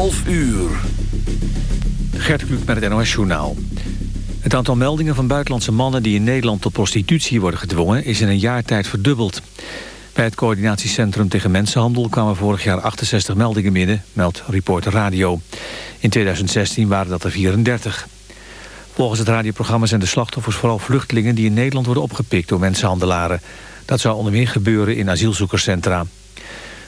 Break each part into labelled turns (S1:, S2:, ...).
S1: 11 uur.
S2: Gert Kluk met het NOS Journaal. Het aantal meldingen van buitenlandse mannen die in Nederland tot prostitutie worden gedwongen is in een jaar tijd verdubbeld. Bij het coördinatiecentrum tegen mensenhandel kwamen vorig jaar 68 meldingen binnen, meldt Reporter Radio. In 2016 waren dat er 34. Volgens het radioprogramma zijn de slachtoffers vooral vluchtelingen die in Nederland worden opgepikt door mensenhandelaren. Dat zou onder meer gebeuren in asielzoekerscentra.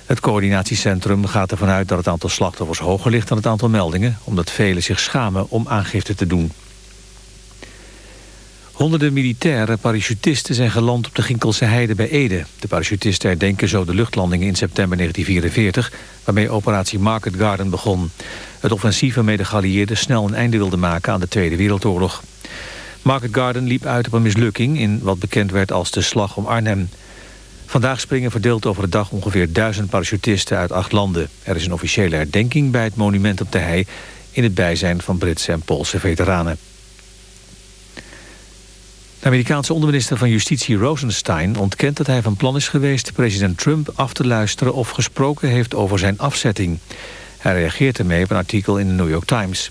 S2: Het coördinatiecentrum gaat ervan uit dat het aantal slachtoffers hoger ligt dan het aantal meldingen, omdat velen zich schamen om aangifte te doen. Honderden militaire parachutisten zijn geland op de Ginkelse Heide bij Ede. De parachutisten herdenken zo de luchtlandingen in september 1944... waarmee operatie Market Garden begon. Het offensief waarmee de geallieerden snel een einde wilden maken aan de Tweede Wereldoorlog. Market Garden liep uit op een mislukking in wat bekend werd als de Slag om Arnhem. Vandaag springen verdeeld over de dag ongeveer duizend parachutisten uit acht landen. Er is een officiële herdenking bij het monument op de hei... in het bijzijn van Britse en Poolse veteranen. De Amerikaanse onderminister van Justitie Rosenstein ontkent dat hij van plan is geweest president Trump af te luisteren of gesproken heeft over zijn afzetting. Hij reageert ermee op een artikel in de New York Times.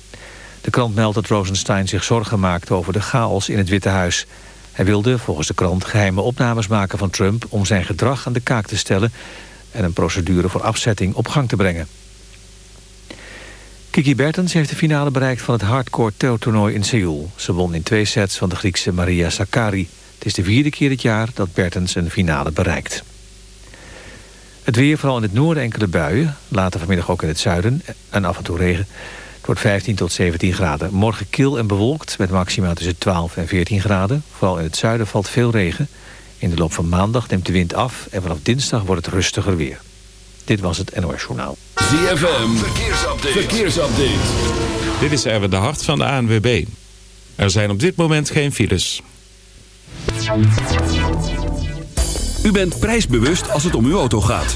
S2: De krant meldt dat Rosenstein zich zorgen maakt over de chaos in het Witte Huis. Hij wilde volgens de krant geheime opnames maken van Trump om zijn gedrag aan de kaak te stellen en een procedure voor afzetting op gang te brengen. Kiki Bertens heeft de finale bereikt van het hardcore toernooi in Seoul. Ze won in twee sets van de Griekse Maria Sakkari. Het is de vierde keer dit jaar dat Bertens een finale bereikt. Het weer, vooral in het noorden enkele buien. Later vanmiddag ook in het zuiden en af en toe regen. Het wordt 15 tot 17 graden. Morgen kil en bewolkt met maximaal tussen 12 en 14 graden. Vooral in het zuiden valt veel regen. In de loop van maandag neemt de wind af en vanaf dinsdag wordt het rustiger weer. Dit was het NOS Journaal.
S1: ZFM, verkeersupdate. verkeersupdate.
S3: Dit is Erwin de Hart van de ANWB. Er zijn op dit moment geen files.
S1: U bent prijsbewust als het om uw auto gaat.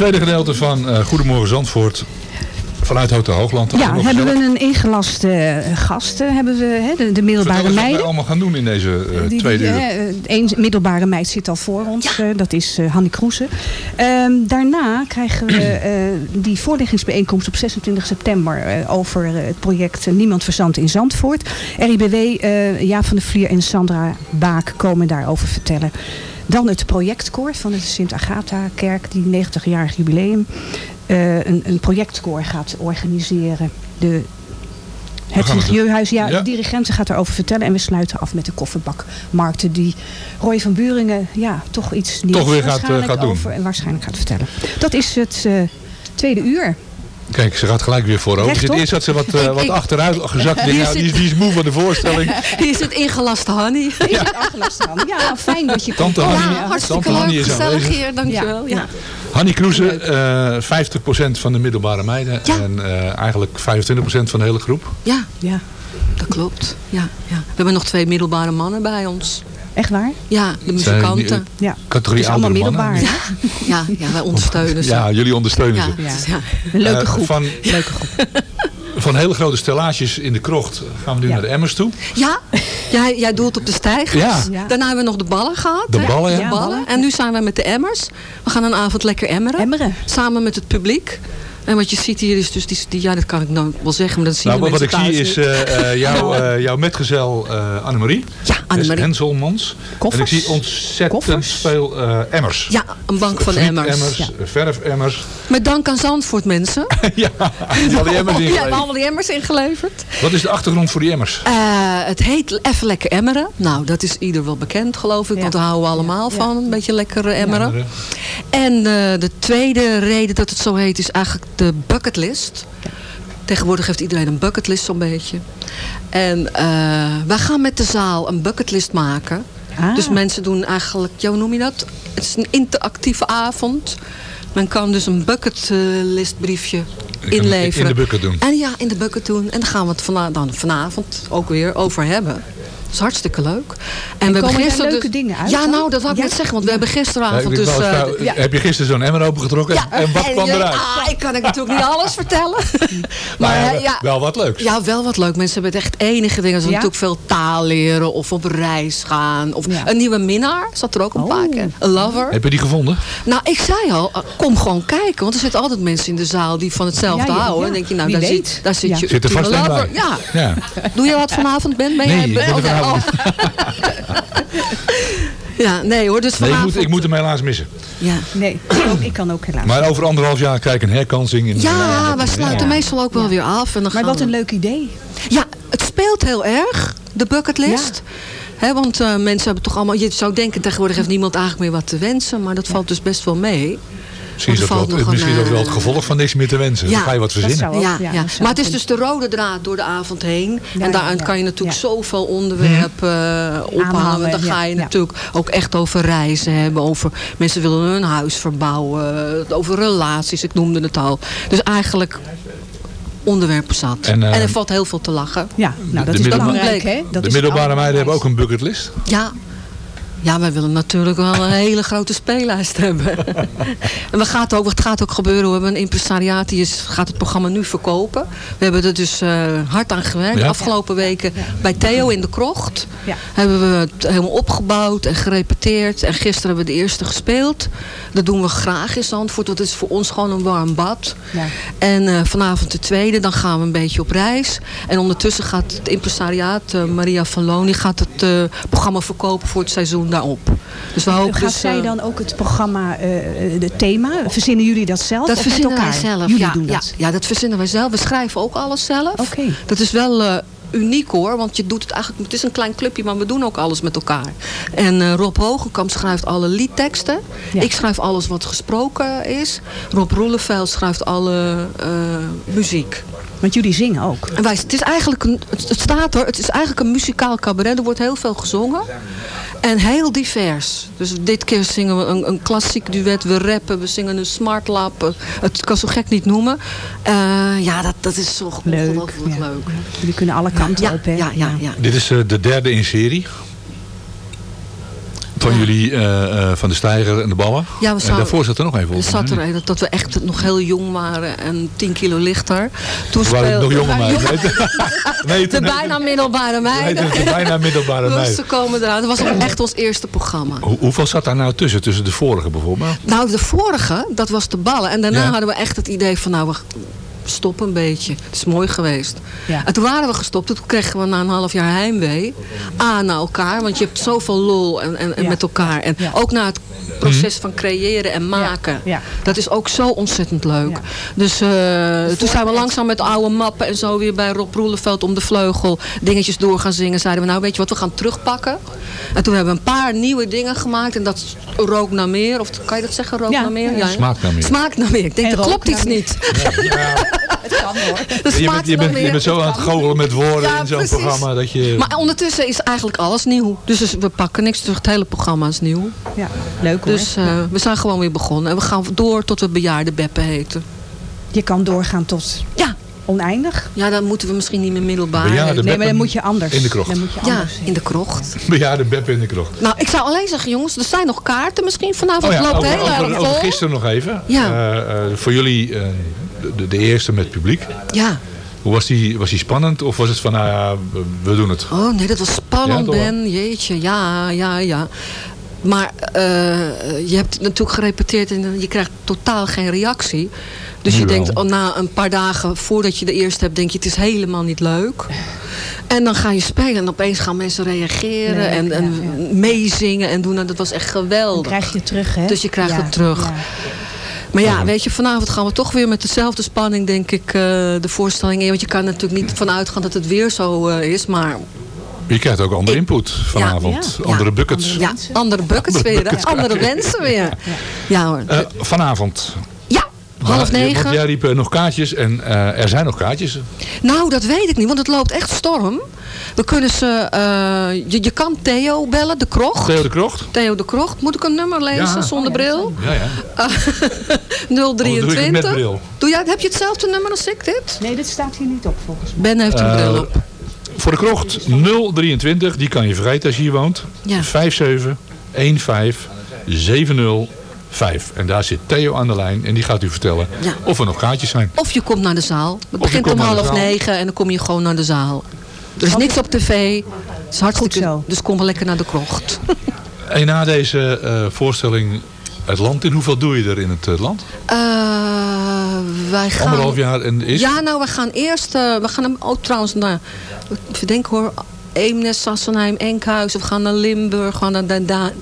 S4: Tweede gedeelte van eh, Goedemorgen Zandvoort vanuit Hotel Hoogland.
S5: Ja, hebben we een ingelaste eh, gast, eh, hebben we, hè, de, de middelbare
S4: Vertel eens wat
S5: meiden.
S4: allemaal gaan doen in deze eh,
S5: Die-
S4: tweede
S5: die,
S4: uur.
S5: Eén middelbare meid zit al voor ons. dat is eh Hannie Kroese. Ehm, daarna krijgen we eh, die voorleggingsbijeenkomst op 26 september... eh, over het project Niemand Verzand in Zandvoort. RIBW, eh Jaap van der Vlier en Sandra Baak komen daarover vertellen. Dan het projectkoor van de Sint-Agatha-kerk, die 90-jarig jubileum. eh, een, een projectkoor gaat organiseren. De het. Milieuhuis, ja,
S4: Ja.
S5: de dirigenten gaat erover vertellen. En we sluiten af met de kofferbakmarkten die Roy van Buringen ja, toch iets nieuws
S4: weer gaat, eh,
S5: waarschijnlijk
S4: gaat doen.
S5: Over, en waarschijnlijk gaat vertellen. Dat is het eh, tweede uur.
S4: Kijk, ze gaat gelijk weer voorover.
S5: Rechtop.
S4: Zit eerst had ze wat, eh, wat
S6: ik-
S4: achteruit gezakt. Ik nou, die, is, die is moe van de voorstelling.
S6: Hier zit ingelaste honey.
S5: Ja, ja fijn dat je
S4: Tante
S5: komt.
S6: Ja, hartstikke
S4: Tante
S6: leuk.
S4: is
S6: Gezellig
S4: aanwezig.
S6: hier, dankjewel. Ja.
S5: Ja.
S4: Hannie Kroeze, eh 50% van de middelbare meiden.
S6: Ja.
S4: En eh, eigenlijk 25% van de hele groep.
S6: Ja,
S5: Ja,
S6: dat klopt. Ja, ja. We hebben nog twee middelbare mannen bij ons.
S5: Echt waar?
S6: Ja, de
S4: Zijn
S6: muzikanten.
S5: Ja. Het
S4: Categorie
S5: is allemaal middelbaar. hè?
S6: Ja, ja, wij ondersteunen ze.
S4: Ja, jullie ondersteunen
S6: Ja,
S4: ze.
S5: Ja.
S6: ja.
S5: Een leuke
S4: Eh,
S5: groep.
S4: van,
S5: Leuke groep.
S4: van hele grote stellages in de krocht gaan we nu
S5: Ja.
S4: naar de emmers toe.
S6: Ja, jij, jij doelt op de stijgers.
S4: Ja.
S5: Ja.
S6: Daarna hebben we nog de ballen gehad.
S4: De ballen, ja.
S6: De
S5: Ja,
S6: ballen. En nu zijn we met de emmers. We gaan een avond lekker emmeren.
S5: Emmeren.
S6: Samen met het publiek. En wat je ziet hier is dus, die, die, ja dat kan ik nou wel zeggen, maar dat zien
S4: Nou,
S6: de
S4: wat ik zie is
S6: niet.
S4: eh, eh, jouw, eh, jouw metgezel eh Annemarie.
S6: Ja, Annemarie.
S4: Henselmans.
S5: Koffers.
S4: En ik zie ontzettend
S5: Koffers.
S4: veel eh, emmers.
S6: Ja, een bank van emmers.
S4: emmers,
S5: Ja.
S4: verfemmers.
S6: Met dank aan Zandvoort mensen.
S4: ja, al die emmers
S6: Ja, we hebben
S4: ingeleverd.
S6: allemaal die emmers ingeleverd.
S4: Wat is de achtergrond voor die emmers?
S6: Eh, het heet Even Lekker Emmeren. Nou, dat is ieder wel bekend geloof ik.
S5: Ja.
S6: Want daar houden we allemaal
S5: Ja.
S6: van. Een beetje lekker eh, emmeren.
S4: Emmeren.
S6: En eh, de tweede reden dat het zo heet is eigenlijk de bucketlist. Tegenwoordig heeft iedereen een bucketlist zo'n beetje. En eh, wij gaan met de zaal een bucketlist maken.
S5: Ah.
S6: Dus mensen doen eigenlijk, hoe noem je dat? Het is een interactieve avond. Men kan dus een bucketlistbriefje
S4: kan het
S6: inleveren.
S4: in de bucket doen.
S6: En ja, in de bucket doen. En daar gaan we het vana- dan vanavond ook weer over hebben. Dat is hartstikke leuk. En,
S5: komen daar leuke dingen uit
S6: Ja, nou, dat wou ik
S5: Ja?
S6: net zeggen. Want we hebben
S4: Ja,
S6: gisteravond dus... eh,
S5: ja.
S4: Heb je gisteren zo'n emmer opengetrokken? en wat kwam
S6: je-
S4: eruit?
S6: Ah, ik kan ik natuurlijk niet alles vertellen.
S4: maar
S6: maar
S4: ja,
S6: eh, ja,
S4: wel wat leuks.
S6: ja, wel wat leuk. Mensen hebben het echt enige dingen. Ze
S5: Ja?
S6: natuurlijk veel taal leren of op reis gaan. Of
S5: Ja.
S6: een nieuwe minnaar. Zat er ook een
S5: Oh.
S6: paar keer. Een lover.
S4: Heb je die gevonden?
S6: Nou, ik zei al, eh, kom gewoon kijken. Want er zitten altijd mensen in de zaal die van hetzelfde
S5: Ja, ja,
S6: houden.
S5: ja.
S6: En denk je, nou, daar zit, daar zit
S5: Ja.
S6: je
S4: Zit er vast een
S6: lover.
S4: bij.
S6: Ja.
S4: Ja.
S6: Doe je wat vanavond, Ben? Ben
S4: Nee,
S6: jij, oh, ja. Ja, nee hoor. Dus
S4: Nee, ik moet, ik moet hem helaas missen.
S6: ja.
S5: Nee, ik ook- ik kan ook helaas.
S4: Maar over anderhalf jaar krijg ik een herkansing. In
S6: Ja, wij sluiten
S5: Ja.
S6: meestal ook wel weer af. En dan
S5: Maar wat
S6: we-
S5: een leuk idee.
S6: Ja, het speelt heel erg, de bucketlist. Hè, want eh, mensen hebben toch allemaal... Je zou denken, tegenwoordig heeft niemand eigenlijk meer wat te wensen. Maar dat valt dus best wel mee.
S4: Misschien is dat,
S6: valt
S4: wel,
S6: een,
S4: misschien is wel het
S6: eh,
S4: gevolg van niks meer te wensen.
S6: Ja,
S4: Dan ga je wat verzinnen.
S5: zou-
S6: Ja,
S5: ja,
S6: maar het is dus de rode draad door de avond heen.
S5: Ja,
S6: en daaruit
S5: ja,
S6: kan je natuurlijk
S5: ja.
S6: zoveel onderwerpen eh, ophalen.
S5: Aanhalen,
S6: Dan ga je
S5: ja, ja.
S6: natuurlijk ook echt over reizen hebben. Over mensen willen hun huis verbouwen. Over relaties, ik noemde het al. Dus eigenlijk onderwerpen zat.
S4: En,
S6: En,
S4: eh,
S6: er valt heel veel te lachen.
S5: Ja, nou dat
S4: de
S5: is belangrijk hè. Dat
S4: de middelbare
S5: het
S4: meiden hebben ook een bucketlist.
S6: Ja. Ja, wij willen natuurlijk wel een hele grote speellijst hebben. en we gaat ook, het gaat ook gebeuren. We hebben een impresariaat die is, gaat het programma nu verkopen. We hebben er dus eh, hard aan gewerkt.
S4: Ja.
S6: De afgelopen weken bij Theo in de Krocht.
S5: Ja.
S6: Hebben we het helemaal opgebouwd en gerepeteerd. En gisteren hebben we de eerste gespeeld. Dat doen we graag in Zandvoort. Want het is voor ons gewoon een warm bad.
S5: Ja.
S6: En eh, vanavond de tweede, dan gaan we een beetje op reis. En ondertussen gaat het impresariaat, eh, Maria van Loon, die gaat het programma verkopen voor het seizoen daarop. Dus we hopen
S5: Gaat
S6: dus,
S5: zij
S6: eh,
S5: dan ook het programma, eh, het thema, verzinnen jullie dat zelf?
S6: dat verzinnen wij zelf.
S5: Jullie
S6: ja,
S5: doen dat?
S6: ja, dat verzinnen wij zelf. We schrijven ook alles zelf.
S5: Oké.
S6: Dat is wel eh, uniek hoor, want je doet het eigenlijk, het is een klein clubje, maar we doen ook alles met elkaar. En eh, Rob Hogenkamp schrijft alle liedteksten.
S5: Ja.
S6: Ik schrijf alles wat gesproken is. Rob Roeleveld schrijft alle eh, muziek.
S5: Want jullie zingen ook.
S6: En wij, het is eigenlijk een, het, staat er, het is eigenlijk een muzikaal cabaret. Er wordt heel veel gezongen. En heel divers. Dus dit keer zingen we een, een klassiek duet. We rappen, we zingen een smart lap. eh, Het kan zo gek niet noemen. Eh, ja, dat, dat is zo
S5: Leuk.
S6: ongelooflijk
S5: ja.
S6: leuk.
S5: Jullie kunnen alle kanten
S6: Ja,
S5: op hè?
S6: ja, ja, ja.
S4: Dit is eh, de derde in serie. van jullie, eh, eh, van de stijger en de ballen.
S6: Ja, we
S4: en daarvoor zat er nog even op.
S6: zat er een, dat- we echt nog heel jong waren en 10 kilo lichter. Toen
S4: We waren nog jonge meiden. Nee,
S6: De bijna middelbare meiden.
S4: de bijna middelbare meiden.
S6: ze komen eruit. Dat was ook echt ons eerste programma.
S4: Hoe- hoeveel zat daar nou tussen? Tussen de vorige bijvoorbeeld?
S6: Nou, de vorige, dat was de ballen. En daarna
S4: Ja.
S6: hadden we echt het idee van, nou, we stoppen een beetje. Het is mooi geweest.
S5: Ja.
S6: En toen waren we gestopt. Toen kregen we na een half jaar heimwee. A, naar elkaar. Want je hebt zoveel lol en, en, en
S5: Ja.
S6: met elkaar. En
S5: Ja.
S6: ook naar het proces van creëren en maken.
S5: Ja.
S6: Dat is ook zo ontzettend leuk.
S5: Ja.
S6: Dus eh, toen zijn we langzaam met oude mappen en zo weer bij Rob Roeleveld om de vleugel dingetjes door gaan zingen. Zeiden we nou weet je wat, we gaan terugpakken. En toen hebben we een paar nieuwe dingen gemaakt. En dat rook naar meer. Of kan je dat zeggen, rook
S5: Ja.
S6: naar meer?
S5: Ja.
S4: Smaakt naar meer.
S6: Smaakt naar meer. Ik denk,
S5: En
S6: dat klopt iets niet.
S5: Het kan hoor.
S4: Je bent, je, bent, je bent zo aan het goochelen met woorden
S6: Ja,
S4: in zo'n programma dat je...
S6: Maar ondertussen is eigenlijk alles nieuw. Dus we pakken niks terug. Het hele programma is nieuw.
S5: Ja, leuk hoor.
S6: Dus eh, we zijn gewoon weer begonnen. En we gaan door tot we bejaarde beppen heten.
S5: je kan doorgaan tot
S6: Ja,
S5: oneindig.
S6: ja dan moeten we misschien niet meer middelbaar.
S5: Nee, maar dan moet je anders.
S4: in de krocht.
S5: Dan moet je
S6: Ja,
S5: anders.
S6: in de krocht.
S4: Bejaarde Beb in de krocht.
S6: Nou, ik zou alleen zeggen, jongens, er zijn nog kaarten misschien vanavond.
S4: Oh ja,
S6: loopt
S4: over,
S6: heel erg vol.
S4: gisteren nog even.
S6: Ja.
S4: Eh, eh, voor jullie eh, de, de eerste met publiek.
S6: Ja.
S4: Hoe was die, was die spannend? Of was het van, nou ja, we- doen het?
S6: Oh nee, dat was spannend,
S4: Ja?
S6: Ben. Jeetje, ja, ja, ja. Maar eh, je hebt natuurlijk gerepeteerd en je krijgt totaal geen reactie. Dus
S4: Nu
S6: je
S4: wel.
S6: denkt, oh, na een paar dagen voordat je de eerste hebt, denk je, het is helemaal niet leuk. En dan ga je spelen en opeens gaan mensen reageren en, en
S5: ja.
S6: meezingen en doen. En dat was echt
S5: Dan
S6: geweldig.
S5: krijg je het terug, hè?
S6: Dus je krijgt
S5: Ja,
S6: het terug.
S5: ja.
S6: Maar ja, weet je, vanavond gaan we toch weer met dezelfde spanning, denk ik, eh, de voorstelling in. Want je kan er natuurlijk niet vanuit gaan dat het weer zo eh, is. Maar
S4: Je krijgt ook andere input vanavond.
S5: Ja.
S4: Andere buckets.
S6: ja, andere buckets weer, andere wensen weer. Ja hoor.
S4: Eh, vanavond.
S6: Half
S4: Maar-
S6: negen.
S4: Want jij riep eh, nog kaartjes en eh, er zijn nog kaartjes.
S6: Nou, dat weet ik niet, want het loopt echt storm. We kunnen ze, eh, je, je kan Theo bellen, de krocht.
S4: Theo de Krocht.
S6: Theo de Krocht. Moet ik een nummer lezen
S4: Ja.
S6: zonder
S5: Oh ja,
S6: bril?
S4: Ja, ja.
S6: 023.
S4: met bril.
S6: Doe jij, heb je hetzelfde nummer als ik dit?
S5: Nee, dit staat hier niet op volgens mij.
S6: Ben heeft een bril op.
S4: Voor de krocht 023, die kan je vergeten als je hier woont.
S6: Ja.
S4: 57 15 705. En daar zit Theo aan de lijn en die gaat u vertellen
S6: Ja.
S4: of er nog kaartjes zijn.
S6: Of je komt naar de zaal. Het begint om half negen en dan kom je gewoon naar de zaal. Er is niks op tv. Het is hartstikke,
S5: Goed zo.
S6: Dus kom maar lekker naar de krocht.
S4: En na deze eh, voorstelling het land in, hoeveel doe je er in het eh, land?
S6: Eh, wij gaan...
S4: Anderhalf jaar en is?
S6: Ja, nou, we gaan eerst... eh, we gaan hem ook trouwens naar... Even denken hoor. Eemnes, Sassenheim, Enkhuizen. We gaan naar Limburg, we gaan naar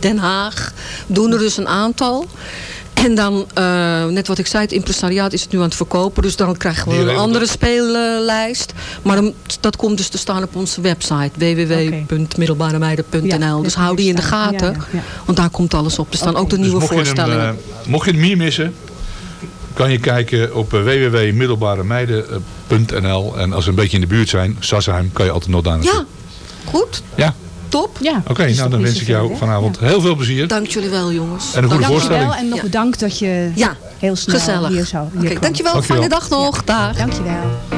S6: Den- Haag. We doen er dus een aantal. En dan, eh, net wat ik zei, het impresariaat is het nu aan het verkopen. Dus dan krijgen we een andere speellijst. Maar dat komt dus te staan op onze website. www.middelbaremeiden.nl
S5: Ja,
S6: Dus hou die in de gaten.
S5: Ja, ja, ja.
S6: Want daar komt alles op. Er staan ook de
S4: Dus
S6: nieuwe
S4: mocht je, hem,
S6: voorstellingen.
S4: eh, mocht je het meer missen, kan je kijken op eh, www.middelbaremeiden.nl. En als we een beetje in de buurt zijn, Sassenheim, kan je altijd nog daar naartoe.
S6: ja, goed.
S4: Ja,
S6: Top.
S5: Ja,
S4: oké. nou, dan wens ik jou vanavond heel veel plezier.
S6: Dank jullie wel, jongens.
S4: En een goede
S6: Dank-
S4: voorstelling.
S5: Dankjewel en nog
S4: Ja.
S5: bedankt dat je
S6: Ja,
S5: heel snel
S6: gezellig.
S5: hier zo
S6: Oké,
S5: hier
S6: dankjewel.
S4: Dankjewel.
S6: Fijne dag nog. Dag.
S5: Dankjewel.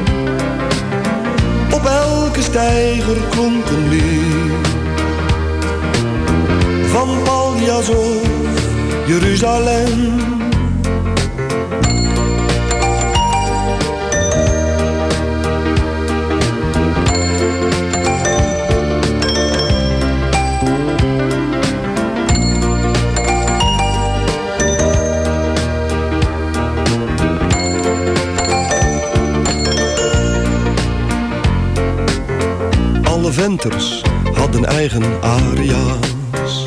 S7: Op elke steiger klonk een lied. Van Paljas of Jeruzalem. Venters hadden eigen aria's.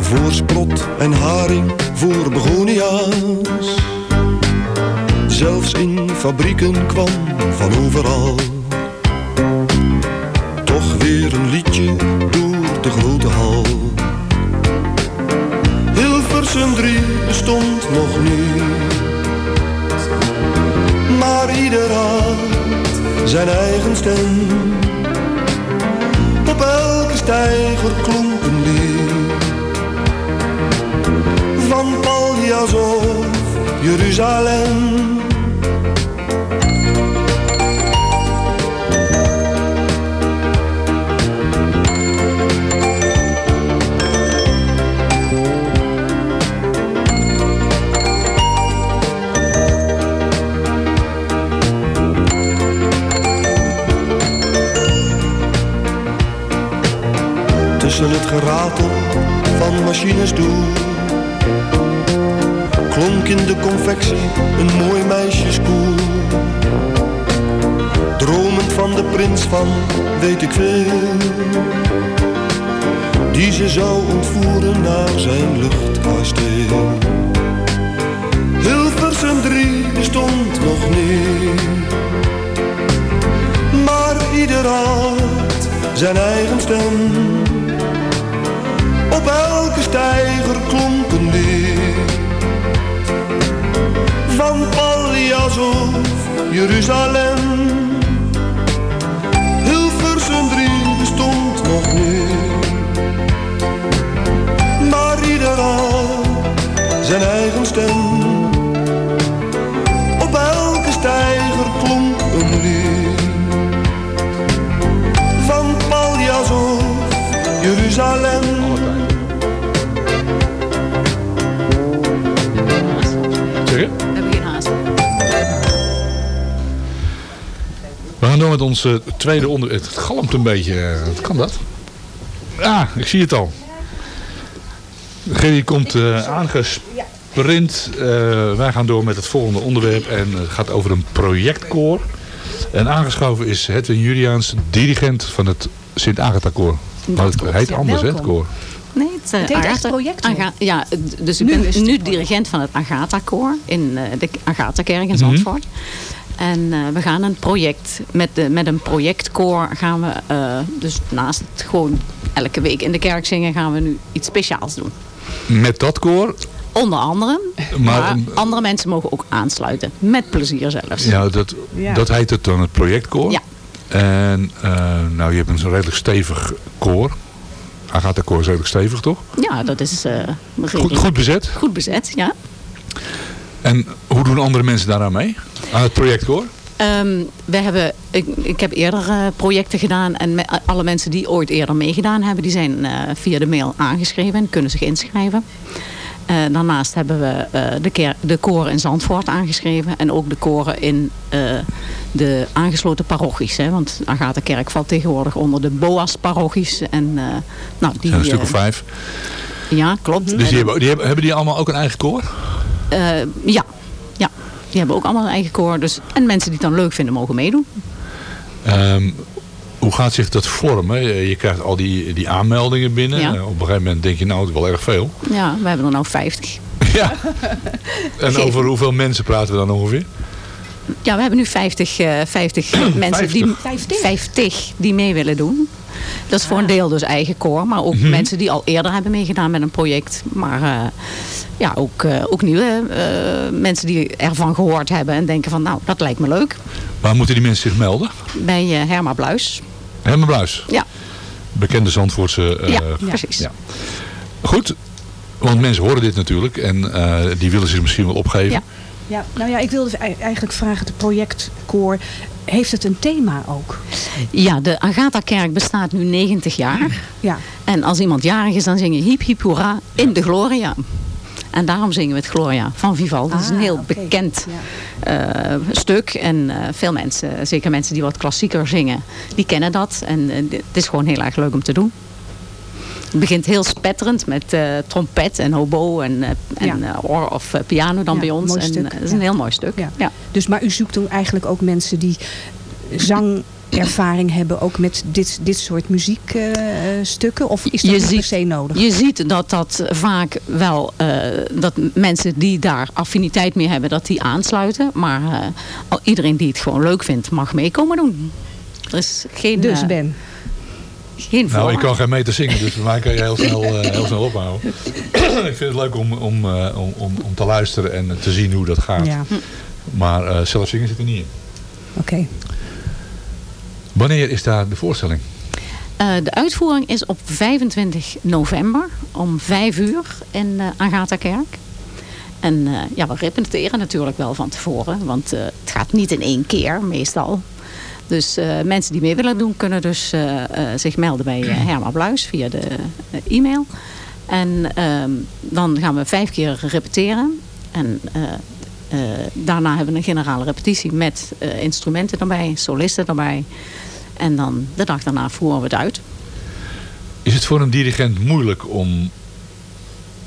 S7: Voor sprot en haring, voor begonia's. Zelfs in fabrieken kwam van overal.
S4: Met ons eh, tweede onderwerp. Het galmt een beetje. eh, Wat kan dat? Ah, ik zie het al. Gerry komt eh, aangesprint. Eh, wij gaan door met het volgende onderwerp. En het gaat over een projectkoor. En aangeschoven is Hedwin Juliaans, dirigent van het Sint-Agatha-koor. Maar het heet anders, hè, het koor.
S8: Nee, het, eh,
S5: Het heet echt
S8: Agatha-
S5: project.
S8: Aga- ja, dus ik
S5: Nu
S8: ben nu dirigent van het Agatha-koor in eh, de Agatha-kerk in
S4: Mhm.
S8: Zandvoort. En eh, we gaan een project, met, de, met een projectkoor gaan we, eh, dus naast het gewoon elke week in de kerk zingen, gaan we nu iets speciaals doen.
S4: Met dat koor.
S8: Onder andere,
S4: Maar-
S8: maar, andere mensen mogen ook aansluiten. Met plezier zelfs.
S4: Ja, dat,
S5: Ja.
S4: dat heet het dan het projectkoor.
S8: Ja.
S4: En eh, nou, je hebt een redelijk stevig koor. Agatha-koor is redelijk stevig, toch?
S8: Ja, dat is eh,
S4: Goed, goed bezet.
S8: goed bezet, ja.
S4: En hoe doen andere mensen daaraan mee? Aan het projectkoor?
S8: Ehm, we hebben, ik, ik heb eerder eh, projecten gedaan en me- alle mensen die ooit eerder meegedaan hebben, die zijn eh, via de mail aangeschreven en kunnen zich inschrijven. Eh, daarnaast hebben we de, ker- de koren in Zandvoort aangeschreven en ook de koren in de aangesloten parochies. Hè, want Agatha Kerk valt tegenwoordig onder de BOAS-parochies. En, nou, die,
S4: zijn een stuk of vijf.
S8: Ja, klopt.
S4: Dus die hebben, die hebben, hebben die allemaal ook een eigen koor?
S8: Eh, ja. ja, die hebben ook allemaal een eigen koor. Dus, en mensen die het dan leuk vinden mogen meedoen.
S4: Ehm, hoe gaat zich dat vormen? Je krijgt al die, die aanmeldingen binnen.
S8: Ja.
S4: Eh, Op een gegeven moment denk je, nou, het is wel erg veel.
S8: Ja, we hebben er nou 50.
S4: ja. En over hoeveel mensen praten we dan ongeveer?
S8: Ja, we hebben nu 50, eh 50 mensen die,
S5: 50?
S8: 50 die mee willen doen. Dat is voor een deel dus eigen koor, maar ook mensen die al eerder hebben meegedaan met een project. Maar eh, ja, ook, eh, ook nieuwe eh, mensen die ervan gehoord hebben en denken van nou, dat lijkt me leuk.
S4: Waar moeten die mensen zich melden?
S8: Bij eh, Herma Bluis.
S4: Helemaal Bluis.
S8: Ja,
S4: Bekende Zandvoortse... eh,
S8: ja, precies.
S4: ja. Goed, want mensen horen dit natuurlijk en eh, die willen zich misschien wel opgeven.
S8: Ja.
S5: Ja, nou ja, ik wilde ei- eigenlijk vragen, het projectkoor, heeft het een thema ook?
S8: Ja, de Agatha-kerk bestaat nu 90 jaar.
S5: Ja.
S8: En als iemand jarig is, dan zing je hiep hiep hoera in de Gloria. En daarom zingen we het Gloria van Vivaldi. Dat is een
S5: Ah,
S8: heel bekend
S5: Ja.
S8: eh, stuk. En eh, veel mensen, zeker mensen die wat klassieker zingen, die kennen dat. En eh, het is gewoon heel erg leuk om te doen. Het begint heel spetterend met trompet en hobo en, en
S5: Ja.
S8: or of piano dan
S5: Ja,
S8: bij ons. En het is een heel mooi stuk.
S5: Ja.
S8: Ja.
S5: Dus, maar u zoekt toen eigenlijk ook mensen die zang ervaring hebben ook met dit, dit soort muziekstukken? of is dat
S8: Je
S5: per se nodig?
S8: Je ziet dat dat vaak wel, eh, dat mensen die daar affiniteit mee hebben, dat die aansluiten. Maar eh, al- iedereen die het gewoon leuk vindt, mag meekomen doen. Er is geen,
S5: Dus
S8: eh,
S5: Ben.
S8: geen
S4: Nou, ik kan geen meter zingen, dus voor mij kan je heel snel, eh, heel snel ophouden. ik vind het leuk om, om, eh, om, om, om te luisteren en te zien hoe dat gaat.
S5: Ja,
S4: Maar eh, zelf zingen zit er niet in.
S5: oké.
S4: Wanneer is daar de voorstelling?
S8: Eh, de uitvoering is op 25 november om 5 uur in uh, Agatha-kerk. En eh, ja, we repeteren natuurlijk wel van tevoren, want het gaat niet in één keer meestal. Dus mensen die mee willen doen, kunnen dus zich melden bij Herma Bluis via de e-mail. En ehm, dan gaan we vijf keer repeteren. En daarna hebben we een generale repetitie met eh, instrumenten erbij, solisten erbij. En dan de dag daarna voeren we het uit.
S4: Is het voor een dirigent moeilijk om...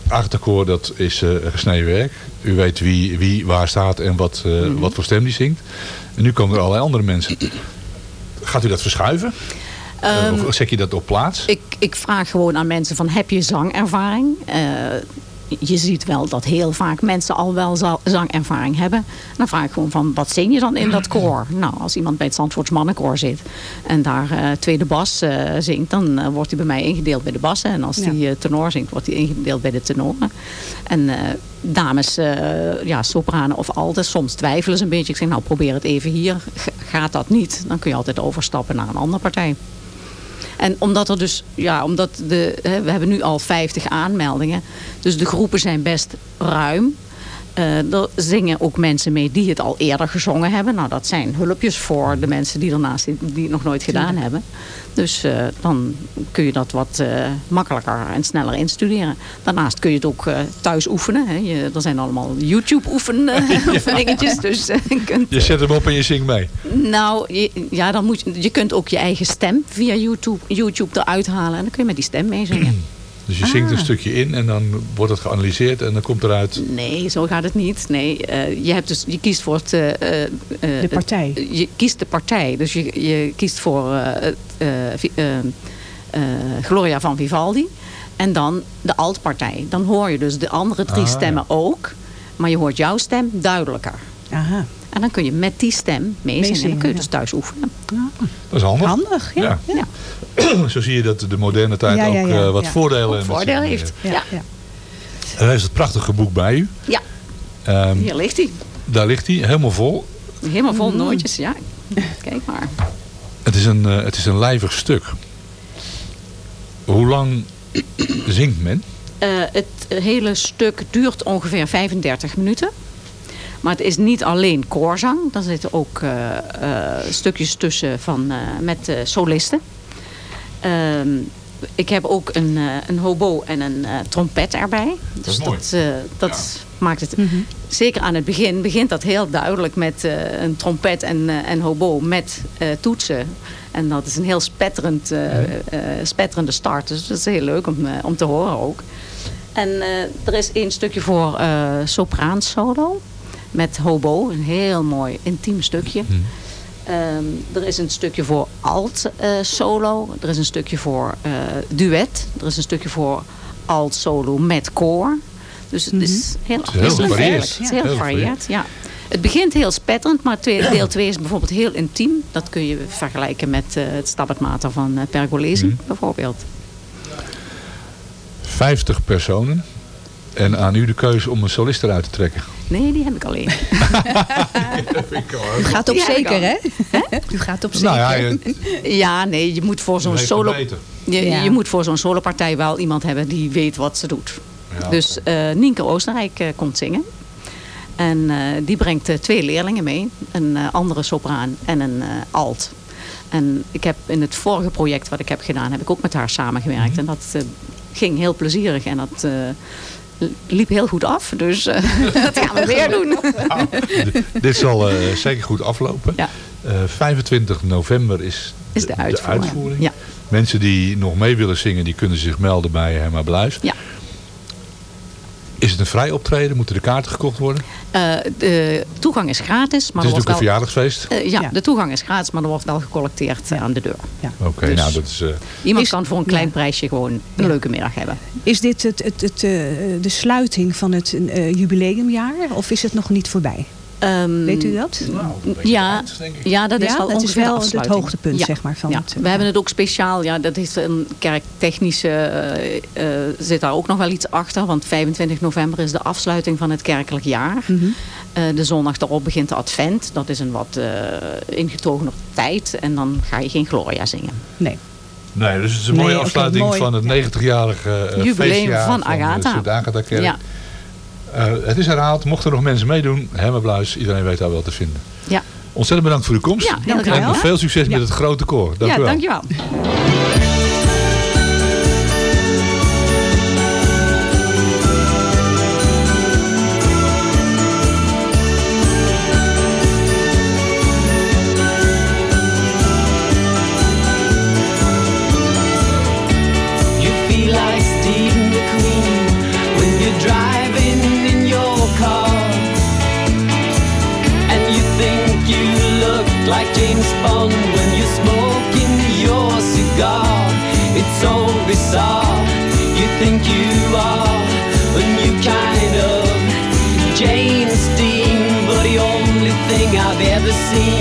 S4: Achterkoor, dat is eh, gesneden werk. U weet wie, wie waar staat en wat, eh,
S8: Mhm.
S4: wat voor stem die zingt. En nu komen er allerlei andere mensen. Gaat u dat verschuiven? Eh,
S8: Ehm,
S4: of zet je dat op plaats?
S8: Ik, ik vraag gewoon aan mensen van heb je zangervaring? Eh, je ziet wel dat heel vaak mensen al wel za- zangervaring hebben. Dan vraag ik gewoon van wat zing je dan in dat koor? Nou, als iemand bij het Zandvoorts mannenkoor zit en daar eh, tweede bas eh, zingt, dan eh, wordt hij bij mij ingedeeld bij de bassen. En als
S5: Ja.
S8: hij tenor zingt, wordt hij ingedeeld bij de tenoren. En dames, ja, sopranen of alten, soms twijfelen ze een beetje. Ik zeg nou probeer het even hier. Gaat dat niet, dan kun je altijd overstappen naar een andere partij. En omdat er dus, ja, omdat de, we hebben nu al 50 aanmeldingen. Dus de groepen zijn best ruim. Eh, er zingen ook mensen mee die het al eerder gezongen hebben. Nou, dat zijn hulpjes voor de mensen die ernaast zitten, die het nog nooit gedaan hebben. Dus eh, dan kun je dat wat eh, makkelijker en sneller instuderen. Daarnaast kun je het ook thuis oefenen. Hè. Je, er zijn allemaal YouTube-oefeningetjes. dus, eh, je kunt,
S4: Je zet hem op en je zingt mee.
S8: nou, je, ja, dan moet je, je kunt ook je eigen stem via YouTube, YouTube eruit halen. En dan kun je met die stem meezingen.
S4: Dus je zingt een
S8: Ah.
S4: stukje in en dan wordt het geanalyseerd en dan komt eruit...
S8: Nee, zo gaat het niet. Nee, eh, je, hebt dus, je kiest voor het... eh, eh, eh,
S5: De partij.
S8: het- je kiest de partij. Dus je, je kiest voor eh, eh, eh, eh, Gloria van Vivaldi. En dan de altpartij. Dan hoor je dus de andere drie
S4: Ah, ja.
S8: stemmen ook. Maar je hoort jouw stem duidelijker.
S5: Aha.
S8: En dan kun je met die stem meezingen. en dan kun je
S5: ja.
S8: dus thuis oefenen.
S4: Dat is handig.
S5: Handig, ja.
S4: Ja.
S8: Ja.
S4: Zo zie je dat de moderne tijd
S5: Ja, ja,
S4: ook
S5: ja,
S4: eh, wat
S5: ja.
S4: voordelen mee
S8: heeft.
S5: Ja,
S8: Ja.
S5: ja.
S4: Er is het prachtige boek bij u.
S8: Ja,
S4: Ehm,
S8: hier ligt hij.
S4: daar ligt hij, helemaal vol.
S8: Helemaal vol
S5: Mm.
S8: nootjes, ja. Kijk maar.
S4: Het is een, eh, het is een lijvig stuk. Hoe lang zingt men?
S8: Eh, het hele stuk duurt ongeveer 35 minuten. Maar het is niet alleen koorzang. Er zitten ook eh, eh, stukjes tussen van, eh, met eh, solisten. Ehm, ik heb ook een, eh, een hobo en een eh, trompet erbij. Dus
S4: is mooi.
S8: dat, eh, dat maakt het... Zeker aan het begin begint dat heel duidelijk met eh, een trompet en, eh, en hobo met eh, toetsen. En dat is een heel spetterend, eh, eh, spetterende start. Dus dat is heel leuk om, eh, om te horen ook. En eh, er is één stukje voor eh sopraan solo. Met hobo. Een heel mooi intiem stukje. Ehm, er is een stukje voor alt eh, solo. Er is een stukje voor eh, duet. Er is een stukje voor alt solo met koor. Dus het is heel,
S4: is heel
S8: wisselend
S4: gevarieerd.
S8: eigenlijk. Het is heel, gevarieerd, ja. Het begint heel spetterend, maar tweede, deel 2 is bijvoorbeeld heel intiem. Dat kun je vergelijken met eh, het Stabat van eh, Pergolesi bijvoorbeeld.
S4: 50 personen. En aan u de keuze om een solist eruit te trekken.
S8: Nee, die heb ik alleen.
S5: U gaat op zeker,
S8: al.
S5: hè? U gaat op zeker.
S4: Nou ja, je,
S8: Ja, nee, je moet voor zo'n solo... Je,
S5: Ja.
S8: je moet voor zo'n solopartij wel iemand hebben die weet wat ze doet.
S4: Ja,
S8: dus eh Nienke Oostenrijk eh, komt zingen. En eh, die brengt twee leerlingen mee. Een eh, andere sopraan en een eh, alt. En ik heb in het vorige project wat ik heb gedaan, heb ik ook met haar samengewerkt.
S4: Mhm.
S8: En dat ging heel plezierig en dat eh, liep heel goed af. Dus eh, dat gaan we weer doen.
S4: dit zal eh, zeker goed aflopen.
S8: Ja.
S4: Eh, 25 november is,
S8: Is de uitvoering.
S4: uitvoering.
S8: Ja.
S4: Mensen die nog mee willen zingen, die kunnen zich melden bij Herma Bluis.
S8: Ja.
S4: Is het een vrij optreden? Moeten de kaarten gekocht worden?
S8: Eh, de toegang is gratis. Maar
S4: het is
S8: er wordt
S4: natuurlijk een verjaardagsfeest.
S8: Eh, ja,
S9: Ja.
S8: de toegang is gratis, maar er wordt wel gecollecteerd eh, aan de deur.
S4: Oké,
S8: dus-
S4: nou dat is... eh,
S8: Iemand
S9: Is-
S8: kan voor een klein
S9: ja.
S8: prijsje gewoon een
S9: Ja.
S8: leuke middag hebben.
S9: Is dit het, het, het, eh, de sluiting van het eh, jubileumjaar? Of is het nog niet voorbij?
S8: Ehm,
S9: Weet u dat?
S8: ja, ja, dat is
S9: Ja,
S8: wel
S9: dat is wel het hoogtepunt,
S8: Ja.
S9: zeg maar, van
S8: ja.
S9: het, eh,
S8: We hebben het ook speciaal, ja, dat is een kerktechnische, eh, eh, zit daar ook nog wel iets achter. Want 25 november is de afsluiting van het kerkelijk jaar.
S9: Mhm.
S8: Eh, de zondag daarop begint de advent. Dat is een wat uh, ingetogener tijd. En dan ga je geen Gloria zingen.
S9: Nee.
S4: Nee, dus het is een mooie afsluiting
S9: mooi.
S4: van het 90-jarige eh,
S8: Jubileum
S4: feestjaar
S8: van
S4: de
S8: Agatha.
S4: Sint-Agatha-kerk.
S8: Ja.
S4: Eh, het is herhaald. Mochten er nog mensen meedoen, Hemmerbluis, iedereen weet daar wel te vinden.
S8: Ja.
S4: Ontzettend bedankt voor uw komst.
S8: Ja, heel
S4: en veel succes met het grote koor. Dank
S8: ja,
S4: u wel.
S8: dankjewel.
S9: see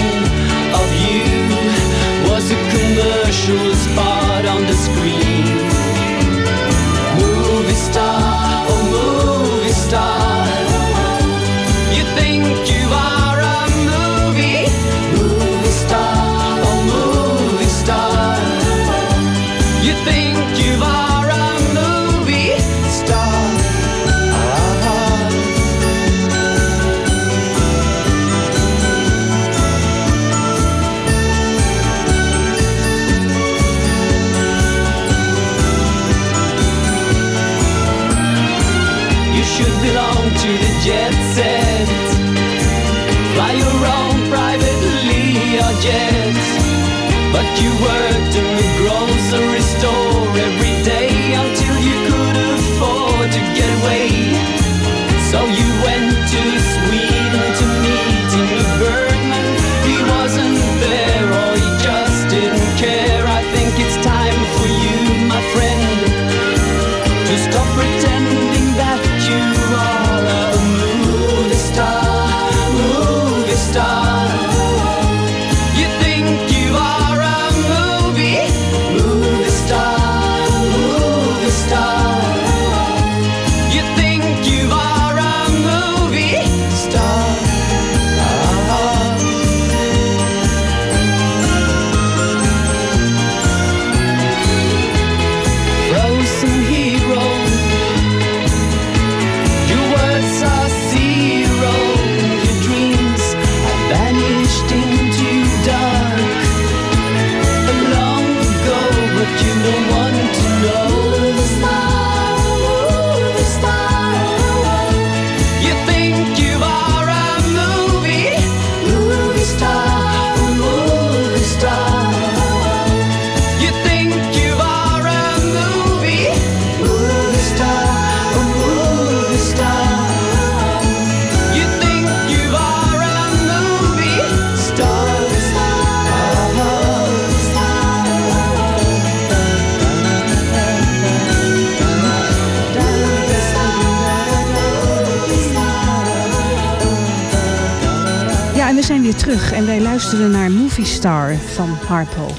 S9: weer terug. En wij luisteren naar Movie Star van Harpo.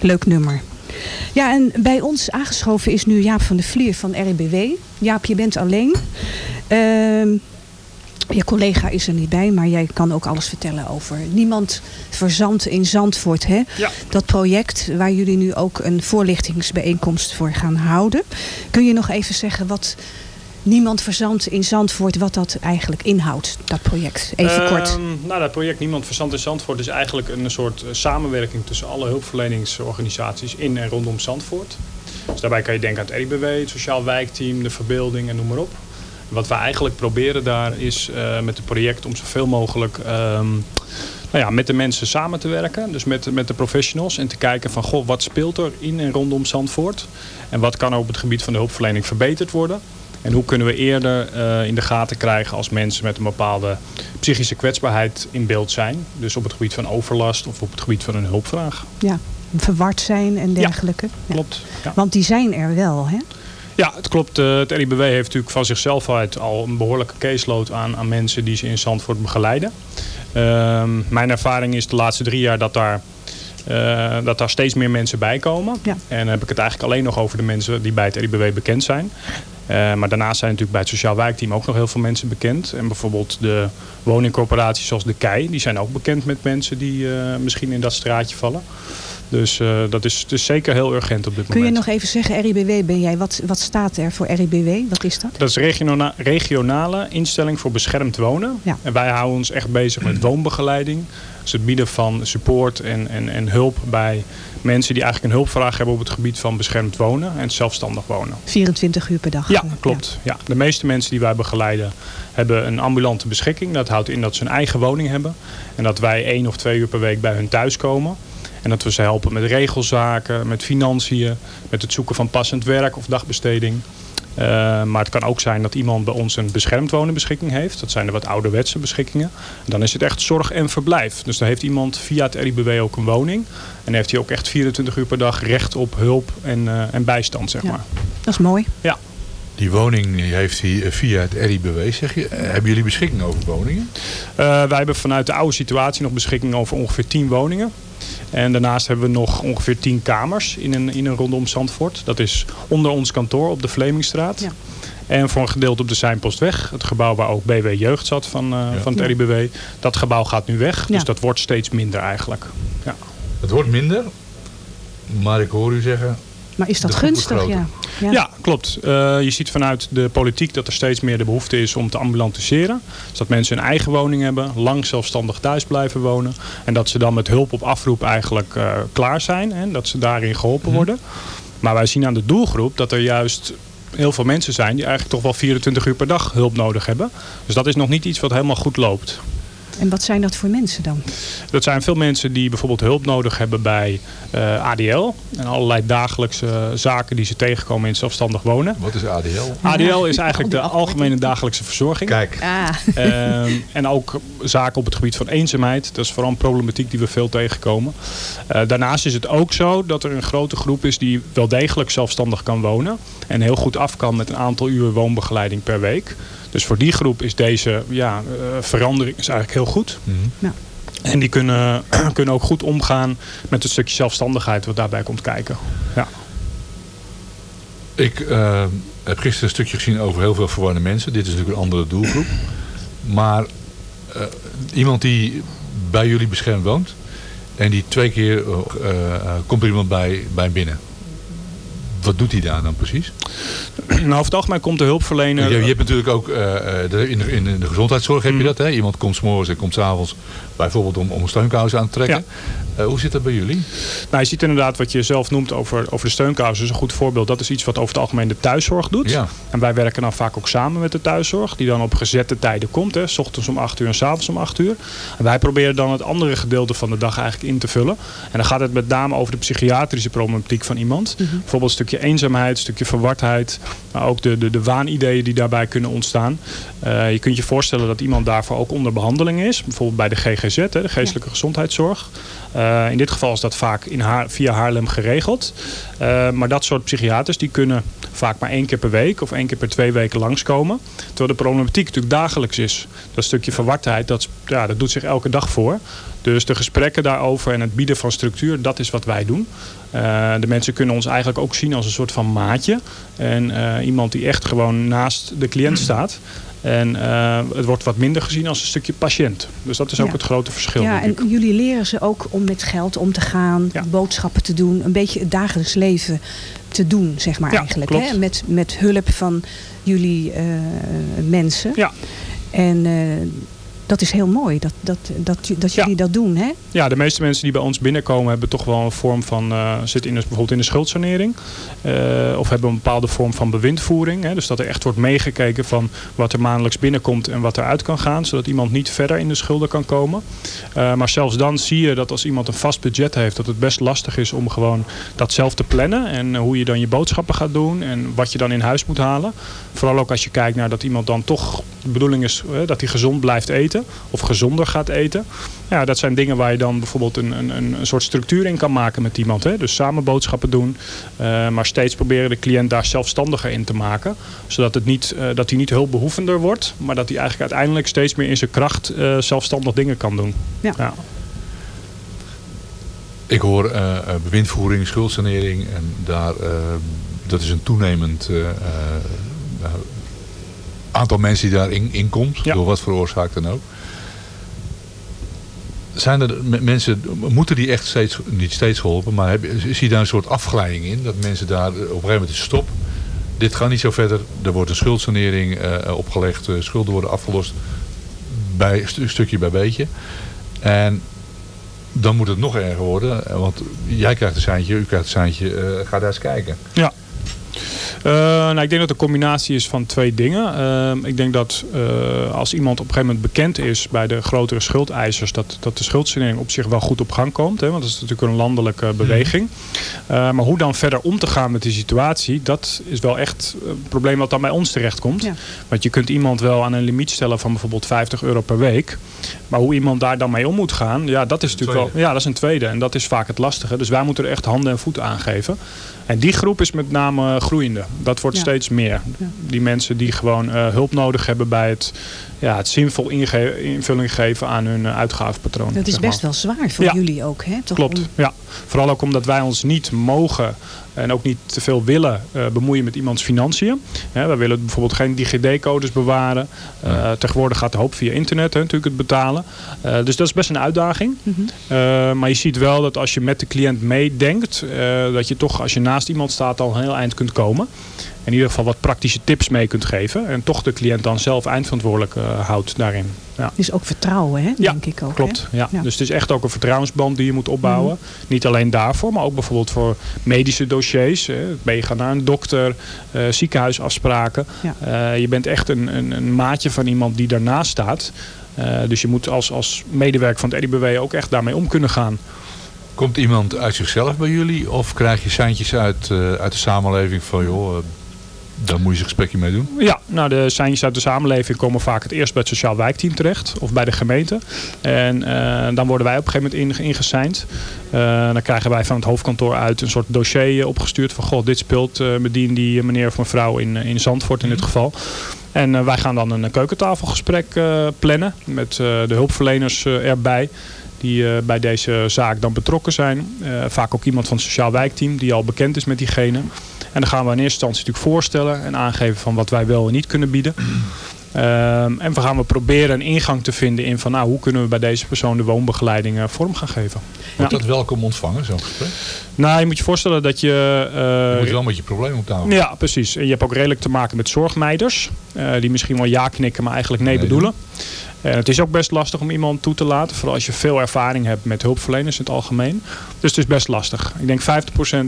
S9: Leuk nummer. Ja, en bij ons aangeschoven is nu Jaap van der Vlier van RBW. Jaap, je bent alleen. Ehm, je collega is er niet bij, maar jij kan ook alles vertellen over Niemand Verzand in Zandvoort. Hè?
S10: Ja.
S9: Dat project waar jullie nu ook een voorlichtingsbijeenkomst voor gaan houden. Kun je nog even zeggen wat Niemand Verzand in Zandvoort, wat dat eigenlijk inhoudt, dat project? Even kort.
S10: Ehm, nou, dat project Niemand Verzand in Zandvoort is eigenlijk een soort eh, samenwerking tussen alle hulpverleningsorganisaties in en rondom Zandvoort. Dus daarbij kan je denken aan het RIBW, het Sociaal Wijkteam, de Verbeelding en noem maar op. Wat we eigenlijk proberen daar is eh, met het project om zoveel mogelijk ehm, nou ja, met de mensen samen te werken. Dus met, met de professionals en te kijken van goh, wat speelt er in en rondom Zandvoort. En wat kan er op het gebied van de hulpverlening verbeterd worden. En hoe kunnen we eerder eh, in de gaten krijgen als mensen met een bepaalde psychische kwetsbaarheid in beeld zijn. Dus op het gebied van overlast of op het gebied van een hulpvraag.
S5: Ja, verward zijn en dergelijke. Ja.
S10: Klopt. Ja.
S5: Want die zijn er wel, hè?
S10: Ja, het klopt. Eh, Het RIBW heeft natuurlijk van zichzelf uit al een behoorlijke caseload aan, aan mensen die ze in Zandvoort begeleiden. Ehm, mijn ervaring is de laatste drie jaar dat daar, eh, dat daar steeds meer mensen bij komen.
S5: Ja.
S10: En dan heb ik het eigenlijk alleen nog over de mensen die bij het RIBW bekend zijn. Eh, maar daarnaast zijn natuurlijk bij het Sociaal Wijkteam ook nog heel veel mensen bekend. En bijvoorbeeld de woningcorporaties zoals de KEI, die zijn ook bekend met mensen die eh, misschien in dat straatje vallen. Dus eh, dat is, is zeker heel urgent op dit
S5: Kun je
S10: moment.
S5: nog even zeggen, RIBW ben jij? Wat, wat staat er voor RIBW? Wat is dat?
S10: Dat is regionale, regionale instelling voor beschermd wonen.
S5: Ja.
S10: En wij houden ons echt bezig met woonbegeleiding. Dus het bieden van support en, en, en hulp bij mensen die eigenlijk een hulpvraag hebben op het gebied van beschermd wonen en zelfstandig wonen.
S5: 24 uur per dag.
S10: Ja, klopt. Ja. De meeste mensen die wij begeleiden hebben een ambulante beschikking. Dat houdt in dat ze een eigen woning hebben. En dat wij één of twee uur per week bij hun thuis komen. En dat we ze helpen met regelzaken, met financiën, met het zoeken van passend werk of dagbesteding. Eh, maar het kan ook zijn dat iemand bij ons een beschermd wonenbeschikking heeft. Dat zijn de wat ouderwetse beschikkingen. En dan is het echt zorg en verblijf. Dus dan heeft iemand via het RIBW ook een woning. En heeft hij ook echt 24 uur per dag recht op hulp en, eh, en bijstand, zeg
S5: Ja.
S10: maar.
S5: Dat is mooi.
S10: Ja.
S4: Die woning heeft hij eh, via het RIBW, zeg je. Hebben jullie beschikking over woningen?
S10: Eh, wij hebben vanuit de oude situatie nog beschikking over ongeveer 10 woningen. En daarnaast hebben we nog ongeveer 10 kamers in een, in een rondom Zandvoort. Dat is onder ons kantoor op de Vlemingstraat.
S5: Ja.
S10: En voor een gedeelte op de Seinpostweg. Het gebouw waar ook BW Jeugd zat van, eh, van het
S5: Ja.
S10: RIBW. Dat gebouw gaat nu weg.
S5: Ja.
S10: Dus dat wordt steeds minder eigenlijk. Ja.
S4: Het wordt minder, maar ik hoor u zeggen...
S5: Maar is dat gunstig? Ja.
S10: Ja, klopt. Eh, je ziet vanuit de politiek dat er steeds meer de behoefte is om te ambulantiseren. Dus dat mensen een eigen woning hebben, lang zelfstandig thuis blijven wonen. En dat ze dan met hulp op afroep eigenlijk eh, klaar zijn. En dat ze daarin geholpen worden. Maar wij zien aan de doelgroep dat er juist heel veel mensen zijn die eigenlijk toch wel 24 uur per dag hulp nodig hebben. Dus dat is nog niet iets wat helemaal goed loopt.
S5: En wat zijn dat voor mensen dan?
S10: Dat zijn veel mensen die bijvoorbeeld hulp nodig hebben bij eh, ADL. En allerlei dagelijkse zaken die ze tegenkomen in zelfstandig wonen.
S4: Wat is ADL?
S10: ADL is eigenlijk de algemene dagelijkse verzorging.
S4: Kijk,
S5: Ah,
S10: Ehm, en ook zaken op het gebied van eenzaamheid. Dat is vooral een problematiek die we veel tegenkomen. Eh, daarnaast is het ook zo dat er een grote groep is die wel degelijk zelfstandig kan wonen. En heel goed af kan met een aantal uur woonbegeleiding per week. Dus voor die groep is deze ja, eh, verandering is eigenlijk heel goed.
S5: Ja.
S10: En die kunnen, kunnen ook goed omgaan met het stukje zelfstandigheid wat daarbij komt kijken. Ja.
S4: ik eh, heb gisteren een stukje gezien over heel veel verwarde mensen. Dit is natuurlijk een andere doelgroep. Maar eh, iemand die bij jullie beschermd woont... en die twee keer komt er iemand bij, bij binnen. Wat doet hij daar dan precies?
S10: Nou, over het algemeen komt de hulpverlener...
S4: Je, je hebt natuurlijk ook eh, eh, de- in, de, in de gezondheidszorg heb je dat. Hè? Iemand komt s'morgens en komt s'avonds bijvoorbeeld om, om een steunkous aan te trekken. Eh, hoe zit dat bij jullie?
S10: Nou, je ziet inderdaad wat je zelf noemt over, over de steunkous. is een goed voorbeeld. Dat is iets wat over het algemeen de thuiszorg doet.
S4: Ja.
S10: En wij werken dan vaak ook samen met de thuiszorg. Die dan op gezette tijden komt. Hè, s ochtends om 8 uur en s avonds om 8 uur. En wij proberen dan het andere gedeelte van de dag eigenlijk in te vullen. En dan gaat het met name over de psychiatrische problematiek van iemand. Bijvoorbeeld een stukje eenzaamheid, een stukje verwardheid. Maar ook de, de, de waanideeën die daarbij kunnen ontstaan. Eh, je kunt je voorstellen dat iemand daarvoor ook onder behandeling is. Bijvoorbeeld bij de GGZ, hè, de geestelijke gezondheidszorg. Eh, in dit geval is dat vaak in via Haarlem geregeld. Eh, maar dat soort psychiaters die kunnen vaak maar één keer per week of één keer per twee weken langskomen. Terwijl de problematiek natuurlijk dagelijks is. Dat stukje verwardheid, dat, ja, dat doet zich elke dag voor. Dus de gesprekken daarover en het bieden van structuur, dat is wat wij doen. Eh, de mensen kunnen ons eigenlijk ook zien als een soort van maatje. En iemand die echt gewoon naast de cliënt staat. En eh, het wordt wat minder gezien als een stukje patiënt. Dus dat is ook
S5: Ja.
S10: het grote verschil.
S5: ja, en jullie leren ze ook om met geld om te gaan,
S10: Ja.
S5: boodschappen te doen, een beetje het dagelijks leven te doen, zeg maar
S10: Ja,
S5: eigenlijk.
S10: klopt.
S5: Hè? Met, met hulp van jullie eh, mensen.
S10: Ja.
S5: En eh, Dat is heel mooi dat, dat, dat, dat jullie dat doen. Hè?
S10: Ja, de meeste mensen die bij ons binnenkomen hebben toch wel een vorm van, eh zitten in de, bijvoorbeeld in de schuldsanering. eh, of hebben een bepaalde vorm van bewindvoering. Hè, dus dat er echt wordt meegekeken van wat er maandelijks binnenkomt en wat eruit kan gaan. Zodat iemand niet verder in de schulden kan komen. Eh, maar zelfs dan zie je dat als iemand een vast budget heeft, dat het best lastig is om gewoon dat zelf te plannen. En hoe je dan je boodschappen gaat doen en wat je dan in huis moet halen. Vooral ook als je kijkt naar dat iemand dan toch, de bedoeling is dat hij gezond blijft eten. Of gezonder gaat eten. Ja, dat zijn dingen waar je dan bijvoorbeeld een, een, een een soort structuur in kan maken met iemand. Hè? Dus samen boodschappen doen. eh, maar steeds proberen de cliënt daar zelfstandiger in te maken. Zodat het niet, eh, dat hij niet hulpbehoevender wordt. Maar dat hij eigenlijk uiteindelijk steeds meer in zijn kracht eh, zelfstandig dingen kan doen.
S5: Ja.
S4: Ik hoor bewindvoering, schuldsanering en daar, eh, dat is een toenemend aantal mensen die daarin in komt, door wat voor oorzaak dan ook. Zijn er mensen, moeten die echt steeds, niet steeds geholpen, maar heb, zie je daar een soort afgeleiding in? Dat mensen daar op een gegeven moment stop, dit gaat niet zo verder, er wordt een schuldsanering eh, opgelegd, eh, schulden worden afgelost, bij, stu- stukje bij beetje. En dan moet het nog erger worden. eh, Want jij krijgt een seintje, u krijgt een seintje. eh, ga daar eens kijken.
S10: Ja. Eh, nou, ik denk dat het een combinatie is van twee dingen. Ehm, ik denk dat eh, als iemand op een gegeven moment bekend is bij de grotere schuldeisers, dat, dat de schuldsanering op zich wel goed op gang komt. Hè, want dat is natuurlijk een landelijke beweging. Eh, maar hoe dan verder om te gaan met die situatie, dat is wel echt een probleem wat dan bij ons terechtkomt. Want je kunt iemand wel aan een limiet stellen van bijvoorbeeld 50 euro per week. Maar hoe iemand daar dan mee om moet gaan, ja, dat is natuurlijk wel. Ja, dat is een tweede. En dat is vaak het lastige. Dus wij moeten er echt handen en voeten aan geven. En die groep is met name groeiende. Dat wordt steeds meer. Die mensen die gewoon eh, hulp nodig hebben bij het, ja, het zinvol inge- invulling geven aan hun uh, uitgavenpatroon.
S5: Dat is
S10: maar.
S5: best wel zwaar voor
S10: Ja.
S5: jullie ook. Hè? Toch
S10: Klopt,
S5: om-
S10: ja. Vooral ook omdat wij ons niet mogen en ook niet te veel willen eh, bemoeien met iemands financiën. Hè, wij willen bijvoorbeeld geen DigiD-codes bewaren. Eh, tegenwoordig gaat de hoop via internet hè, natuurlijk het betalen. Eh, dus dat is best een uitdaging. Eh, maar je ziet wel dat als je met de cliënt meedenkt, eh, dat je toch als je naast iemand staat al een heel eind kunt komen. In ieder geval wat praktische tips mee kunt geven. En toch de cliënt dan zelf eindverantwoordelijk eh, houdt daarin. Ja.
S5: Dus ook vertrouwen, hè? denk ik ook.
S10: Klopt,
S5: hè?
S10: ja. Dus het is echt ook een vertrouwensband die je moet opbouwen. Niet alleen daarvoor, maar ook bijvoorbeeld voor medische dossiers. Hè. Ben je gaan naar een dokter, eh, ziekenhuisafspraken.
S5: Ja.
S10: Eh, je bent echt een, een, een maatje van iemand die daarnaast staat. Eh, dus je moet als, als medewerker van het RIBW ook echt daarmee om kunnen gaan.
S4: Komt iemand uit zichzelf bij jullie? Of krijg je seintjes uit, eh, uit de samenleving van joh, daar moet je een gesprekje mee doen?
S10: Ja, nou de seintjes uit de samenleving komen vaak het eerst bij het sociaal wijkteam terecht. Of bij de gemeente. En eh, dan worden wij op een gegeven moment in, ingeseind. Eh, dan krijgen wij van het hoofdkantoor uit een soort dossier opgestuurd. Van god, dit speelt eh met die en die meneer of mevrouw in, in Zandvoort in dit geval. En wij gaan dan een keukentafelgesprek plannen. Met de hulpverleners erbij. Die bij deze zaak dan betrokken zijn. Vaak ook iemand van het sociaal wijkteam die al bekend is met diegene. En dan gaan we in eerste instantie natuurlijk voorstellen en aangeven van wat wij wel en niet kunnen bieden. Ehm, en we gaan we proberen een ingang te vinden in van nou, hoe kunnen we bij deze persoon de woonbegeleiding vorm gaan geven.
S4: Wordt dat welkom ontvangen, zo'n gesprek?
S10: Nou, je moet je voorstellen dat je... eh,
S4: Je moet wel met je probleem op tafel.
S10: ja, precies. En je hebt ook redelijk te maken met zorgmeiders. eh, die misschien wel ja knikken, maar eigenlijk nee, bedoelen. En het is ook best lastig om iemand toe te laten. Vooral als je veel ervaring hebt met hulpverleners in het algemeen. Dus het is best lastig. Ik denk 50%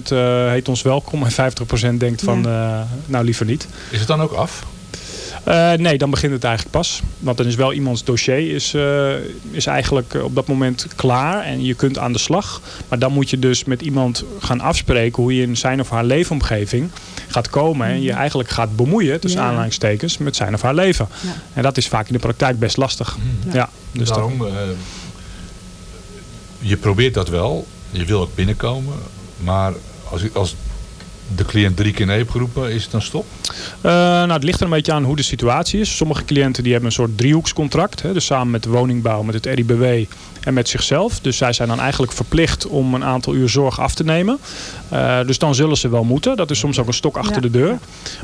S10: eh, heet ons welkom. En 50% denkt van, eh, nou liever niet.
S4: Is het dan ook af?
S10: Eh, nee, dan begint het eigenlijk pas. Want dan is wel iemands dossier is, eh, is eigenlijk op dat moment klaar. En je kunt aan de slag. Maar dan moet je dus met iemand gaan afspreken hoe je in zijn of haar leefomgeving gaat komen. En je eigenlijk gaat bemoeien, tussen
S4: Ja.
S10: aanhalingstekens, met zijn of haar leven. En dat is vaak in de praktijk best lastig. Ja. dus
S4: Daarom, eh, je probeert dat wel. Je wil ook binnenkomen. Maar als, als de cliënt drie keer nee heeft geroepen, is het dan stop?
S10: Eh, nou, het ligt er een beetje aan hoe de situatie is. Sommige cliënten die hebben een soort driehoekscontract. Hè, dus samen met de woningbouw, met het RIBW en met zichzelf. Dus zij zijn dan eigenlijk verplicht om een aantal uur zorg af te nemen. Eh, dus dan zullen ze wel moeten. Dat is soms ook een stok achter de deur.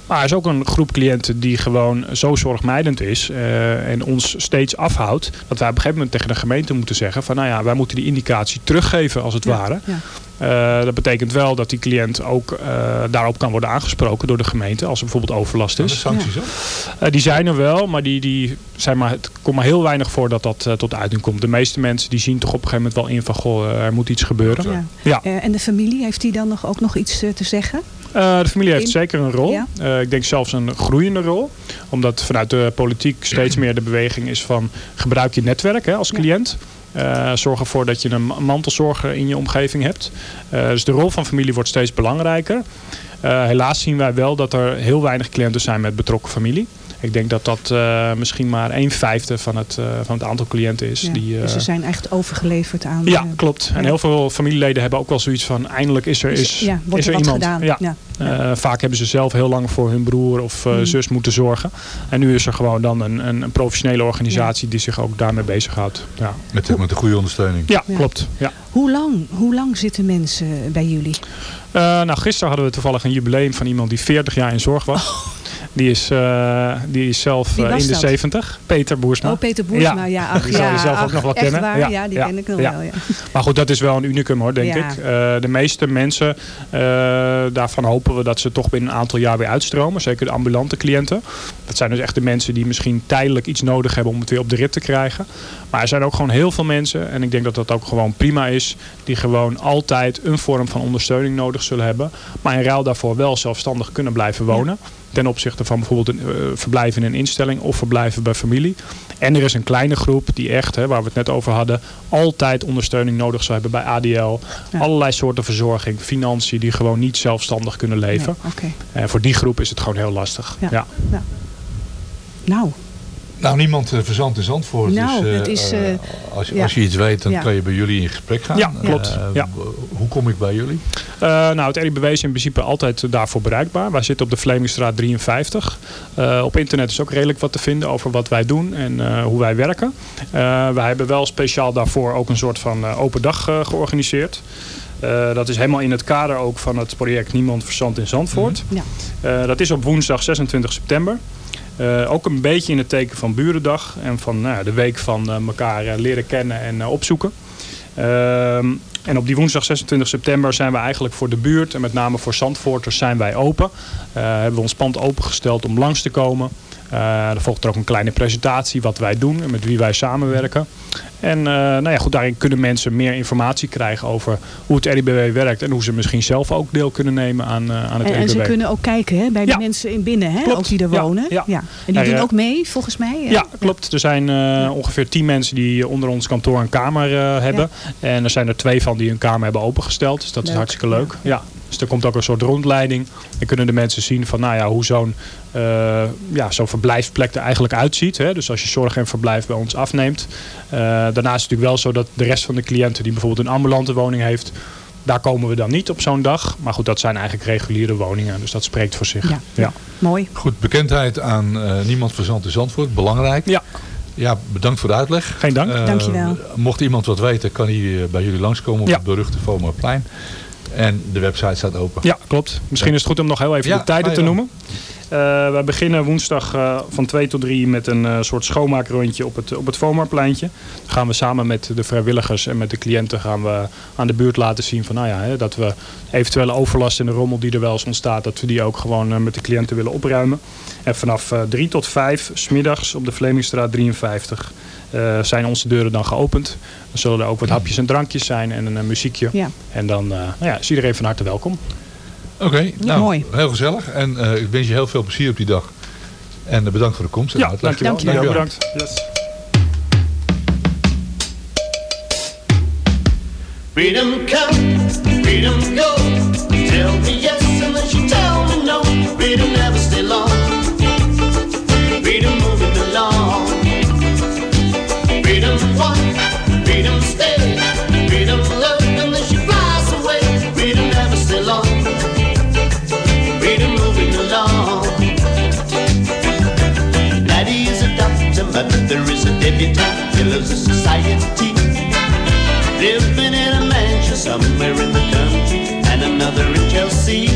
S10: Maar er is ook een groep cliënten die gewoon zo zorgmijdend is. eh, en ons steeds afhoudt. Dat wij op een gegeven moment tegen de gemeente moeten zeggen. Van nou ja, wij moeten die indicatie teruggeven als het ware.
S5: Ja.
S10: Eh, dat betekent wel dat die cliënt ook eh, daarop kan worden aangesproken door de gemeente. Als er bijvoorbeeld overlast is.
S4: er sancties op?
S10: Die zijn er wel, maar die, die zeg maar, het komt maar heel weinig voor dat dat eh, tot uiting komt. De meeste mensen die zien toch op een gegeven moment wel in van, goh, eh, er moet iets gebeuren.
S5: Ja.
S10: Ja.
S5: Eh, en de familie, heeft die dan nog, ook nog iets te zeggen?
S10: De familie heeft
S5: In-
S10: zeker een rol.
S5: Ja.
S10: Ik denk zelfs een groeiende rol. Omdat vanuit de politiek steeds meer de beweging is van gebruik je netwerk hè, als cliënt. Zorg ervoor dat je een ma- mantelzorger in je omgeving hebt. Dus de rol van familie wordt steeds belangrijker. Helaas zien wij wel dat er heel weinig cliënten zijn met betrokken familie. Ik denk dat dat eh, misschien maar een vijfde van het, eh, van het aantal cliënten is.
S5: Ja,
S10: Die, eh,
S5: dus ze zijn echt overgeleverd aan...
S10: ja,
S5: eh,
S10: klopt. En
S5: ja.
S10: heel veel familieleden hebben ook wel zoiets van... eindelijk is er,
S5: Is-
S10: is,
S5: ja, wordt
S10: is
S5: er
S10: er iemand.
S5: gedaan.
S10: Ja.
S5: Ja.
S10: Eh, vaak hebben ze zelf heel lang voor hun broer of eh,
S5: Mm.
S10: zus moeten zorgen. En nu is er gewoon dan een, een, een professionele organisatie... die zich ook daarmee bezighoudt. Ja,
S4: Met, de- met de goede ondersteuning.
S10: ja,
S5: Ja.
S10: klopt. Ja.
S5: Hoe, lang, hoe lang zitten mensen bij jullie?
S10: Eh, nou, gisteren hadden we toevallig een jubileum van iemand die 40 jaar in zorg was. Die, is, eh, die is zelf eh, in de
S5: dat?
S10: 70. Peter Boersma.
S5: Oh, Peter Boersma. Ja, ach,
S10: die zal
S5: ja,
S10: je zelf ook nog wel kennen.
S5: waar? Ja, die ken ik nog wel, ja.
S10: Maar goed, dat is wel een unicum hoor, denk
S5: Ja.
S10: ik. Eh, de meeste mensen, daarvan hopen we dat ze toch binnen een aantal jaar weer uitstromen. Zeker de ambulante cliënten. Dat zijn dus echt de mensen die misschien tijdelijk iets nodig hebben om het weer op de rit te krijgen. Maar er zijn ook gewoon heel veel mensen, en ik denk dat dat ook gewoon prima is, die gewoon altijd een vorm van ondersteuning nodig zullen hebben. Maar in ruil daarvoor wel zelfstandig kunnen blijven wonen. Ten opzichte van bijvoorbeeld een, verblijven in een instelling of verblijven bij familie. En er is een kleine groep die echt, hè, waar we het net over hadden, altijd ondersteuning nodig zou hebben bij ADL. Allerlei soorten verzorging, financiën, die gewoon niet zelfstandig kunnen leven.
S5: Nee, Oké.
S10: En voor die groep is het gewoon heel lastig.
S5: Ja.
S10: Ja.
S5: Ja. Nou,
S4: Nou, niemand eh, verzand in Zandvoort.
S5: Nou,
S4: dus, eh,
S5: het is,
S4: eh,
S5: eh,
S4: als, je-
S5: ja.
S4: als je iets weet, dan
S5: Ja.
S4: kan je bij jullie in gesprek gaan.
S10: Ja, klopt.
S4: Eh,
S10: Ja.
S4: Hoe kom ik bij jullie?
S10: Eh, nou, het RIBW is in principe altijd daarvoor bereikbaar. Wij zitten op de Vlemingstraat 53. Eh, op internet is ook redelijk wat te vinden over wat wij doen en eh, hoe wij werken. Eh, wij hebben wel speciaal daarvoor ook een soort van eh, open dag georganiseerd. Eh, dat is helemaal in het kader ook van het project Niemand Verzand in Zandvoort.
S5: ja.
S10: Eh, dat is op woensdag 26 september. Eh, ook een beetje in het teken van Burendag en van nou, de week van eh, elkaar eh, leren kennen en opzoeken. Ehm, en op die woensdag 26 september zijn we eigenlijk voor de buurt en met name voor Zandvoorters zijn wij open. Hebben we ons pand opengesteld om langs te komen. Eh, er volgt er ook een kleine presentatie wat wij doen en met wie wij samenwerken. En eh, nou ja, goed, daarin kunnen mensen meer informatie krijgen over hoe het RIBW werkt en hoe ze misschien zelf ook deel kunnen nemen aan, eh, aan het
S5: En, en ze kunnen ook kijken hè, bij de
S10: Ja.
S5: mensen in binnen, hè,
S10: Klopt.
S5: ook die er wonen.
S10: ja.
S5: En die
S10: Ja,
S5: doen ook mee, volgens mij.
S10: Ja, klopt. Er zijn ongeveer tien mensen die onder ons kantoor een kamer hebben. En er zijn er twee van die hun kamer hebben opengesteld. Dus dat is hartstikke leuk. Ja. Dus er komt ook een soort rondleiding. En kunnen de mensen zien van nou ja, hoe zo'n eh, ja, zo'n verblijfsplek er eigenlijk uitziet. Hè? Dus als je zorg en verblijf bij ons afneemt. Eh, daarnaast is het natuurlijk wel zo dat de rest van de cliënten die bijvoorbeeld een ambulante woning heeft. Daar komen we dan niet op zo'n dag. Maar goed, dat zijn eigenlijk reguliere woningen. Dus dat spreekt voor zich.
S5: Ja.
S10: ja.
S5: Mooi.
S4: Goed, bekendheid aan eh, Niemand Verzand in Zandvoort. Belangrijk.
S10: Ja.
S4: Ja, bedankt voor de uitleg.
S10: Geen dank.
S5: Dankjewel.
S4: Mocht iemand wat weten, kan hij bij jullie langskomen op
S10: Ja.
S4: het beruchte Vomerplein. En de website staat open.
S10: Ja, klopt. Misschien is het goed om nog heel even
S4: Ja,
S10: de tijden te noemen. Eh, wij beginnen woensdag eh, van 2 tot 3 met een eh, soort schoonmaakrondje op het, op het Vomarpleintje. Dan gaan we samen met de vrijwilligers en met de cliënten gaan we aan de buurt laten zien van, nou ja, hè, dat we eventuele overlast en de rommel die er wel eens ontstaat, dat we die ook gewoon met de cliënten willen opruimen. En vanaf eh 3 tot 5 smiddags op de Vlemingstraat 53 eh, zijn onze deuren dan geopend. Dan zullen er ook wat hapjes en drankjes zijn en een muziekje.
S5: Ja.
S10: En dan nou ja, is iedereen van harte welkom.
S4: Oké, nou,
S5: mooi.
S4: heel gezellig. En eh, ik wens je heel veel plezier op die dag. En eh, bedankt voor de komst. en
S10: Ja,
S4: uitleg.
S10: dankjewel.
S5: Dankjewel.
S10: Dankjewel. Bedankt. Yes.
S11: Freedom come, freedom go. Tell me yes and then she tell me no. Freedom never society. Living in a mansion somewhere in the country and another in Chelsea.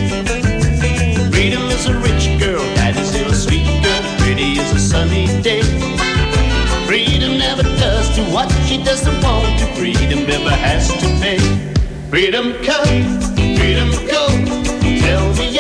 S11: Freedom is a rich girl, that is still a sweet girl, pretty as a sunny day. Freedom never does to what she doesn't want to. Freedom never has to pay. Freedom come, freedom go. Tell me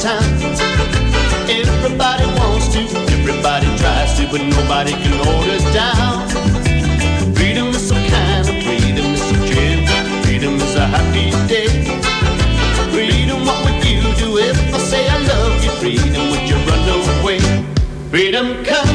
S11: time. Everybody wants to, everybody tries to, but nobody can hold us down. Freedom is some kind of freedom, is some gentle. Freedom is a happy day. Freedom, what would you do if I say I love you? Freedom, would you run away? Freedom come,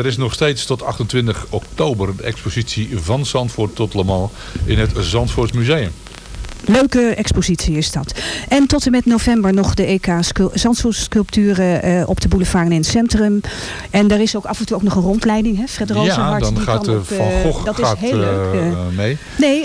S4: er is nog steeds tot 28 oktober de expositie van Zandvoort tot Le Mans in het Zandvoort Museum.
S5: Leuke expositie is dat. En tot en met november nog de EK scul- Zandvoortsculpturen eh, op de boulevard en in het centrum. En er is ook af en toe ook nog een rondleiding. Hè? Fred
S4: Ja,
S5: Rozenhart,
S4: dan
S5: die
S4: gaat
S5: op,
S4: Van
S5: eh,
S4: Gogh
S5: dat
S4: gaat,
S5: is heel leuk.
S4: eh,
S5: eh,
S4: mee.
S5: nee,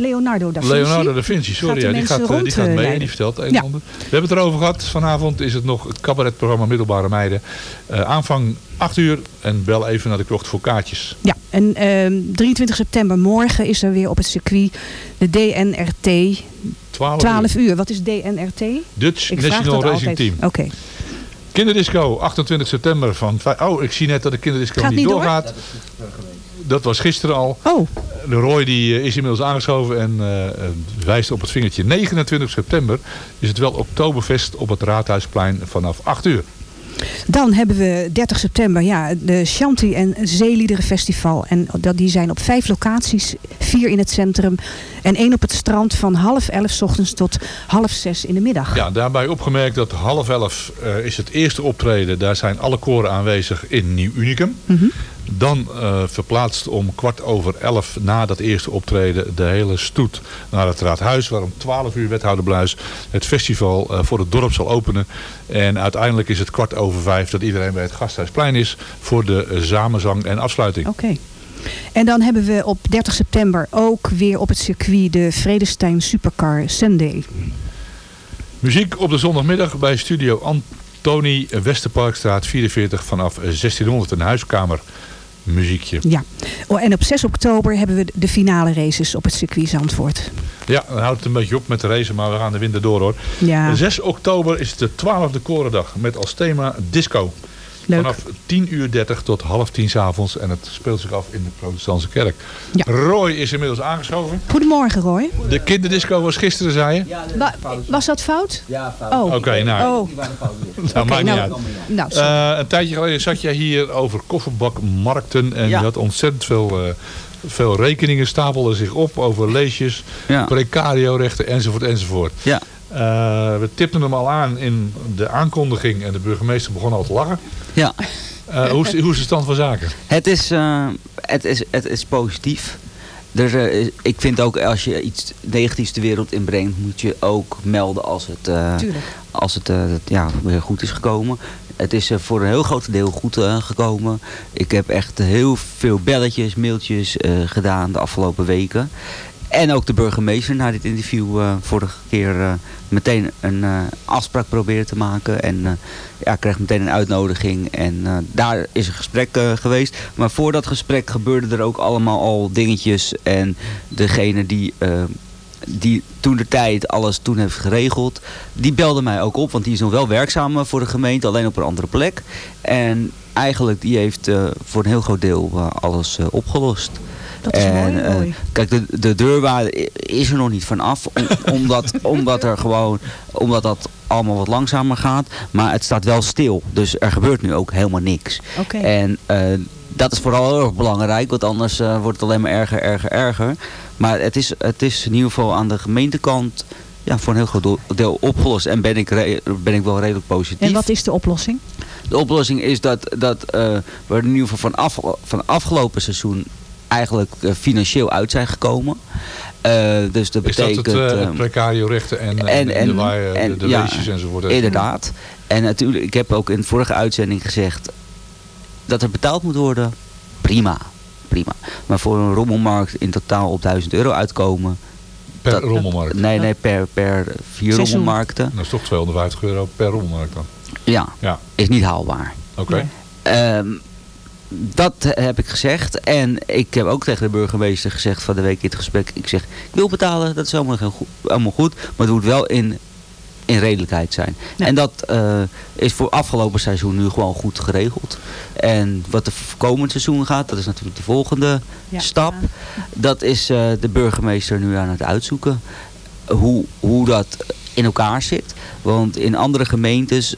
S5: Leonardo da Vinci.
S4: Leonardo da Vinci, sorry.
S5: Gaat
S4: Ja, die,
S5: mensen
S4: gaat, eh, die gaat mee,
S5: rondleiden.
S4: die vertelt een en
S5: Ja.
S4: ander. We hebben het erover gehad. Vanavond is het nog het cabaretprogramma Middelbare Meiden. Eh, aanvang 8 uur en bel even naar de krocht voor kaartjes.
S5: Ja, en ehm 23 september morgen is er weer op het circuit de DNRT.
S4: 12,
S5: 12 uur. Wat is DNRT?
S4: Dutch
S5: Ik
S4: National Racing. Team.
S5: Oké.
S4: Kinderdisco, 28 september van... Oh, ik zie net dat de kinderdisco niet,
S5: niet door?
S4: Dat was gisteren al.
S5: Oh.
S4: De Roy die eh, is inmiddels aangeschoven en eh, eh, wijst op het vingertje. 29 september is het wel Oktoberfest op het Raadhuisplein vanaf 8 uur.
S5: Dan hebben we 30 september ja, de Shanti en Zeeliederen Festival. En dat, die zijn op vijf locaties. Vier in het centrum en één op het strand van half elf 's ochtends tot half zes in de middag.
S4: Ja, daarbij opgemerkt dat half elf eh, is het eerste optreden. Daar zijn alle koren aanwezig in Nieuw Unicum.
S5: Mhm.
S4: Dan eh, verplaatst om kwart over elf na dat eerste optreden de hele stoet naar het raadhuis. Waar om 12 uur wethouder Bluis het festival eh, voor het dorp zal openen. En uiteindelijk is het kwart over vijf dat iedereen bij het Gasthuisplein is voor de eh, samenzang en afsluiting.
S5: Oké. En dan hebben we op 30 september ook weer op het circuit de Vredestein Supercar Sunday.
S4: Muziek op de zondagmiddag bij studio Antoni Westerparkstraat 44 vanaf 1600. Een huiskamer muziekje.
S5: Ja. Oh, en op 6 oktober hebben we de finale races op het circuit Zandvoort.
S4: Ja, dan houdt het een beetje op met de race, maar we gaan de wind door hoor.
S5: Ja.
S4: 6 oktober is de 12e Korendag met als thema disco.
S5: Leuk.
S4: Vanaf 10 uur 30 tot half 10 s avonds en het speelt zich af in de protestantse kerk. Roy is inmiddels aangeschoven.
S5: Goedemorgen Roy.
S4: De kinderdisco was gisteren, zei je?
S5: Wa- was dat fout?
S12: Ja, fout.
S5: Oh.
S4: Oké, nou.
S5: Oh.
S4: Nou, maakt niet
S5: nou,
S4: uit.
S5: nou, sorry.
S4: Eh, een tijdje geleden zat jij hier over kofferbakmarkten en
S12: Ja.
S4: je had ontzettend veel, eh, veel rekeningen stapelden zich op over leesjes,
S12: Ja.
S4: precario-rechten enzovoort enzovoort.
S12: Ja.
S4: Eh, we tipten hem al aan in de aankondiging en de burgemeester begon al te lachen.
S12: Ja.
S4: Eh, hoe, is, hoe is de stand van zaken?
S12: Het is, eh, het is, het is positief. Is- ik vind ook als je iets negatiefs de wereld inbrengt, moet je ook melden als het, eh, als het ja, weer goed is gekomen. Het is voor een heel groot deel goed eh, gekomen. Ik heb echt heel veel belletjes, mailtjes eh, gedaan de afgelopen weken. En ook de burgemeester na dit interview eh, vorige keer eh, meteen een eh, afspraak proberen te maken. En ja, kreeg meteen een uitnodiging en daar is een gesprek geweest. Maar voor dat gesprek gebeurden er ook allemaal al dingetjes. En degene die die toen de tijd alles toen heeft geregeld, die belde mij ook op. Want die is nog wel werkzaam voor de gemeente, alleen op een andere plek. En eigenlijk die heeft voor een heel groot deel alles opgelost.
S5: Dat is
S12: en,
S5: mooi,
S12: eh,
S5: mooi.
S12: Kijk, de, de deurwaarde is er nog niet vanaf. Om, omdat, omdat er gewoon, omdat dat allemaal wat langzamer gaat. Maar het staat wel stil. Dus er gebeurt nu ook helemaal niks.
S5: Oké.
S12: En eh, dat is vooral heel erg belangrijk. Want anders eh, wordt het alleen maar erger, erger, erger. Maar het is, het is in ieder geval aan de gemeentekant ja, voor een heel groot deel opgelost. En ben ik, ben ik wel redelijk positief.
S5: En wat is de oplossing?
S12: De oplossing is dat, dat we in ieder geval van, af, van afgelopen seizoen eigenlijk eh, financieel uit zijn gekomen. Eh, dus dat
S4: Is dat
S12: betekent...
S4: het, eh,
S12: eh,
S4: het precario rechten en, en, en, de, waai- de, de
S12: ja,
S4: leesjes enzovoort?
S12: Inderdaad. En natuurlijk, ik heb ook in de vorige uitzending gezegd dat er betaald moet worden. Prima, prima. Maar voor een rommelmarkt in totaal op 1000 euro uitkomen.
S4: Per
S12: dat-
S4: rommelmarkt?
S12: Nee, nee, per, per vier
S4: Seizoen.
S12: rommelmarkten.
S4: Dat is toch 250 euro per rommelmarkt dan?
S12: Ja,
S4: Ja.
S12: is niet haalbaar.
S4: Oké.
S12: Ehm, dat heb ik gezegd. En ik heb ook tegen de burgemeester gezegd van de week in het gesprek. Ik zeg, ik wil betalen, dat is allemaal, goed, allemaal goed. Maar het moet wel in, in redelijkheid zijn. En dat eh, is voor afgelopen seizoen nu gewoon goed geregeld. En wat de komend seizoen gaat, dat is natuurlijk de volgende
S5: Ja.
S12: stap. Dat is eh, de burgemeester nu aan het uitzoeken. Hoe, hoe dat in elkaar zit. Want in andere gemeentes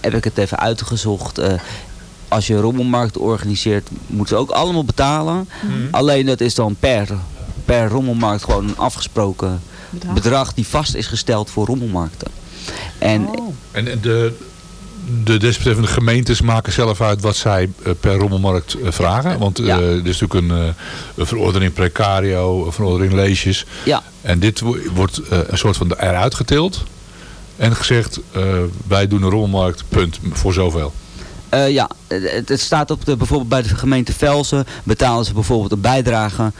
S12: heb ik het even uitgezocht. eh, als je een rommelmarkt organiseert, moeten ze ook allemaal betalen. Alleen dat is dan per, per rommelmarkt gewoon een afgesproken
S5: Bedrag.
S12: bedrag. die vast is gesteld voor rommelmarkten. En
S4: En de, de desbetreffende gemeentes maken zelf uit wat zij eh, per rommelmarkt eh, vragen. Want eh, er is natuurlijk een, eh, een verordening precario, een verordening leesjes.
S12: Ja.
S4: En dit wo- wordt eh, een soort van eruit getild. En gezegd, eh, wij doen een rommelmarkt, punt, voor zoveel.
S12: Eh, ja, het, het staat op de, bijvoorbeeld bij de gemeente Velsen betalen ze bijvoorbeeld een bijdrage.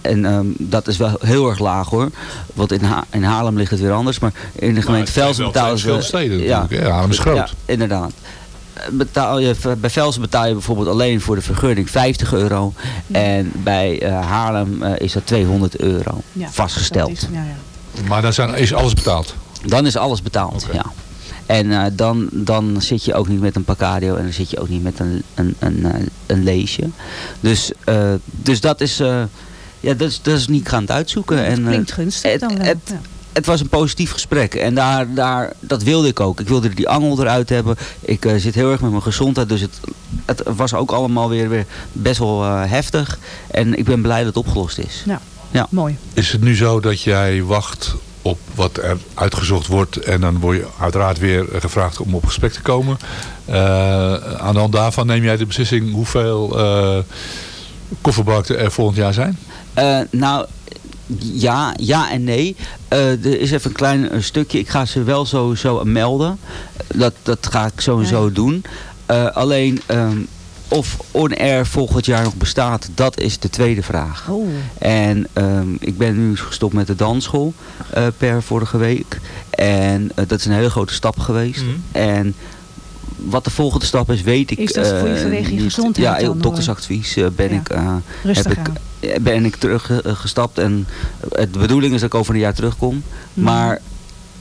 S12: En ehm, dat is wel heel erg laag hoor. Want in, ha in Haarlem ligt het weer anders. Maar in de gemeente
S4: het zijn
S12: Velsen betalen ze...
S4: steden natuurlijk, hè? Haarlem is groot.
S12: Ja, inderdaad. Eh, Betaal je, bij Velsen betaal je bijvoorbeeld alleen voor de vergunning 50 euro. En bij eh, Haarlem eh, is dat 200 euro
S5: Ja,
S12: vastgesteld.
S5: dat is- ja, ja.
S4: Maar dan zijn, is alles betaald.
S12: Dan is alles betaald, ja. En eh, dan, dan zit je ook niet met een Pacadio en dan zit je ook niet met een, een, een, eh, een leesje. Dus, eh, dus dat is, eh, ja, dat is, dat is niet gaan het uitzoeken. en, eh,
S5: Klinkt gunstig
S12: het,
S5: dan wel.
S12: het,
S5: ja.
S12: het was een positief gesprek en daar, daar, dat wilde ik ook. Ik wilde die angel eruit hebben. Ik eh, zit heel erg met mijn gezondheid, dus het, het was ook allemaal weer, weer best wel eh, heftig. En ik ben blij dat het opgelost is.
S5: Ja,
S12: ja.
S5: mooi.
S4: Is het nu zo dat jij wacht op wat er uitgezocht wordt en dan word je uiteraard weer gevraagd om op gesprek te komen. Eh, aan de hand daarvan neem jij de beslissing hoeveel eh kofferbakken er volgend jaar zijn?
S12: Eh, nou, ja, ja en nee. Eh, er is even een klein stukje. Ik ga ze wel sowieso melden. Dat, dat ga ik sowieso doen. Eh, alleen ehm, of On Air volgend jaar nog bestaat, dat is de tweede vraag.
S5: Oh.
S12: En ehm, ik ben nu gestopt met de dansschool eh, per vorige week. En eh, dat is een hele grote stap geweest. En wat de volgende stap is, weet ik
S5: Is dat voor je
S12: eh,
S5: vanwege je gezondheid
S12: Ja,
S5: dan,
S12: op doktersadvies ben
S5: Ja.
S12: ik, eh,
S5: Rustig
S12: heb ik, ben ik teruggestapt. en de bedoeling is dat ik over een jaar terugkom.
S5: Mhm.
S12: Maar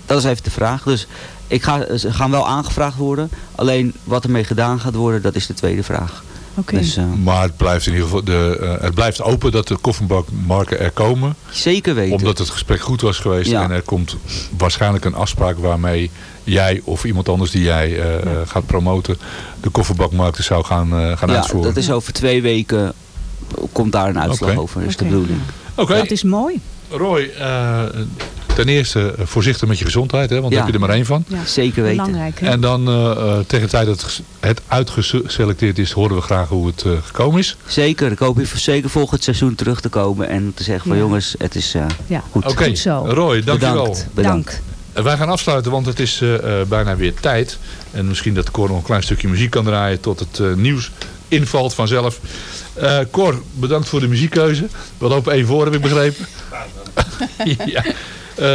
S12: dat is even de vraag. Dus ik ga, ze gaan wel aangevraagd worden. Alleen wat ermee gedaan gaat worden, dat is de tweede vraag.
S5: Oké.
S12: Dus, eh,
S4: Maar het blijft in ieder geval de, eh, het blijft open dat de kofferbakmarken er komen.
S12: Zeker weten.
S4: Omdat het gesprek goed was geweest
S12: Ja.
S4: en er komt waarschijnlijk een afspraak waarmee jij of iemand anders die jij eh, gaat promoten de kofferbakmarkten zou gaan, eh, gaan
S12: ja,
S4: uitvoeren.
S12: dat is over twee weken komt daar een uitslag over, is de bedoeling.
S4: Oké.
S5: Dat is mooi.
S4: Roy, eh, ten eerste eh, voorzichtig met je gezondheid, hè, want
S12: Ja.
S4: daar heb je er maar één van.
S5: Ja.
S12: Zeker weten.
S5: Belangrijk.
S4: En dan eh, eh, tegen de tijd dat het ges- het uitgeselecteerd is, horen we graag hoe het eh, gekomen is.
S12: Zeker, ik hoop hier zeker volgend seizoen terug te komen en te zeggen van
S5: Ja.
S12: jongens, het is eh,
S5: Ja,
S12: goed.
S4: Oké,
S5: Goed zo.
S4: Roy, dankjewel.
S12: Bedankt. Bedankt.
S4: Wij gaan afsluiten, want het is bijna weer tijd. En misschien dat Cor nog een klein stukje muziek kan draaien tot het eh, nieuws invalt vanzelf. Eh Cor, bedankt voor de muziekkeuze. We lopen één voor, heb ik begrepen. ja. Eh,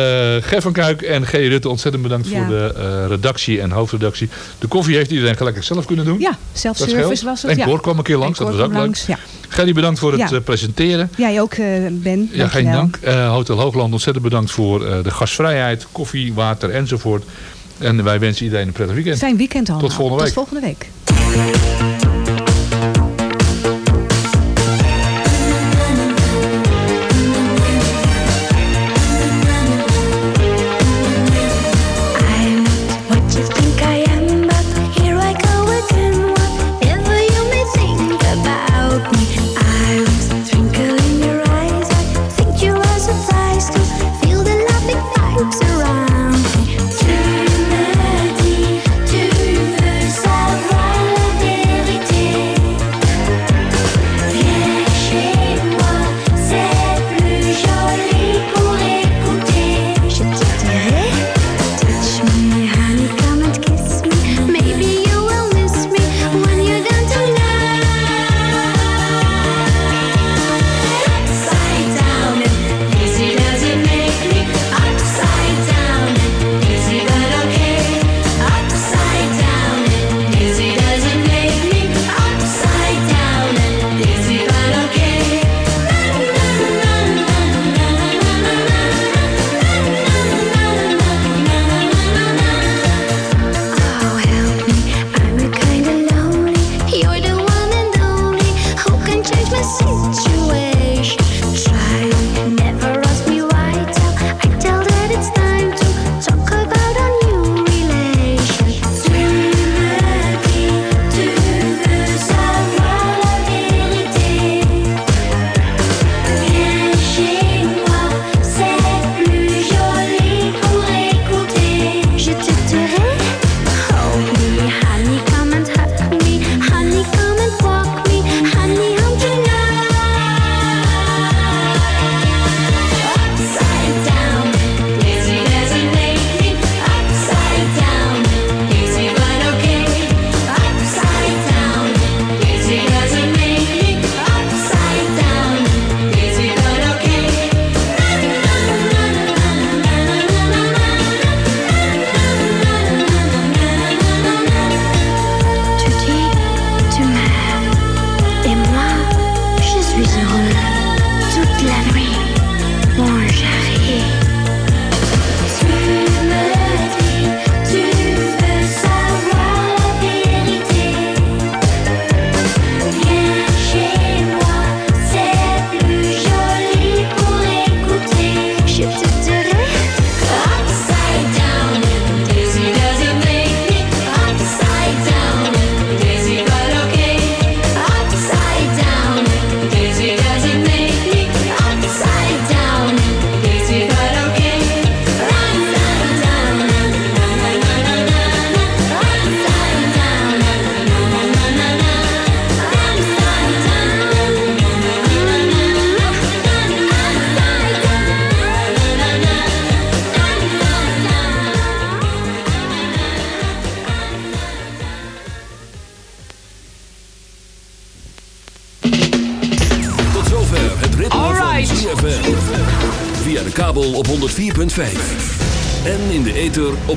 S4: Ger van Kuik en G. Rutte, ontzettend bedankt voor de eh, redactie en hoofdredactie. De koffie heeft iedereen gelijk zelf kunnen doen.
S5: Ja,
S4: zelfservice
S5: was het.
S4: En Cor kwam een keer langs, dat was ook leuk. Gerry, bedankt voor het
S13: ja.
S4: Eh, presenteren.
S13: Jij ook, Ben.
S4: Ja, geen dank. Hotel Hoogland, ontzettend bedankt voor de gastvrijheid, koffie, water enzovoort. En wij wensen iedereen een prettig weekend.
S13: Zijn weekend al.
S4: Tot.
S13: Tot volgende week.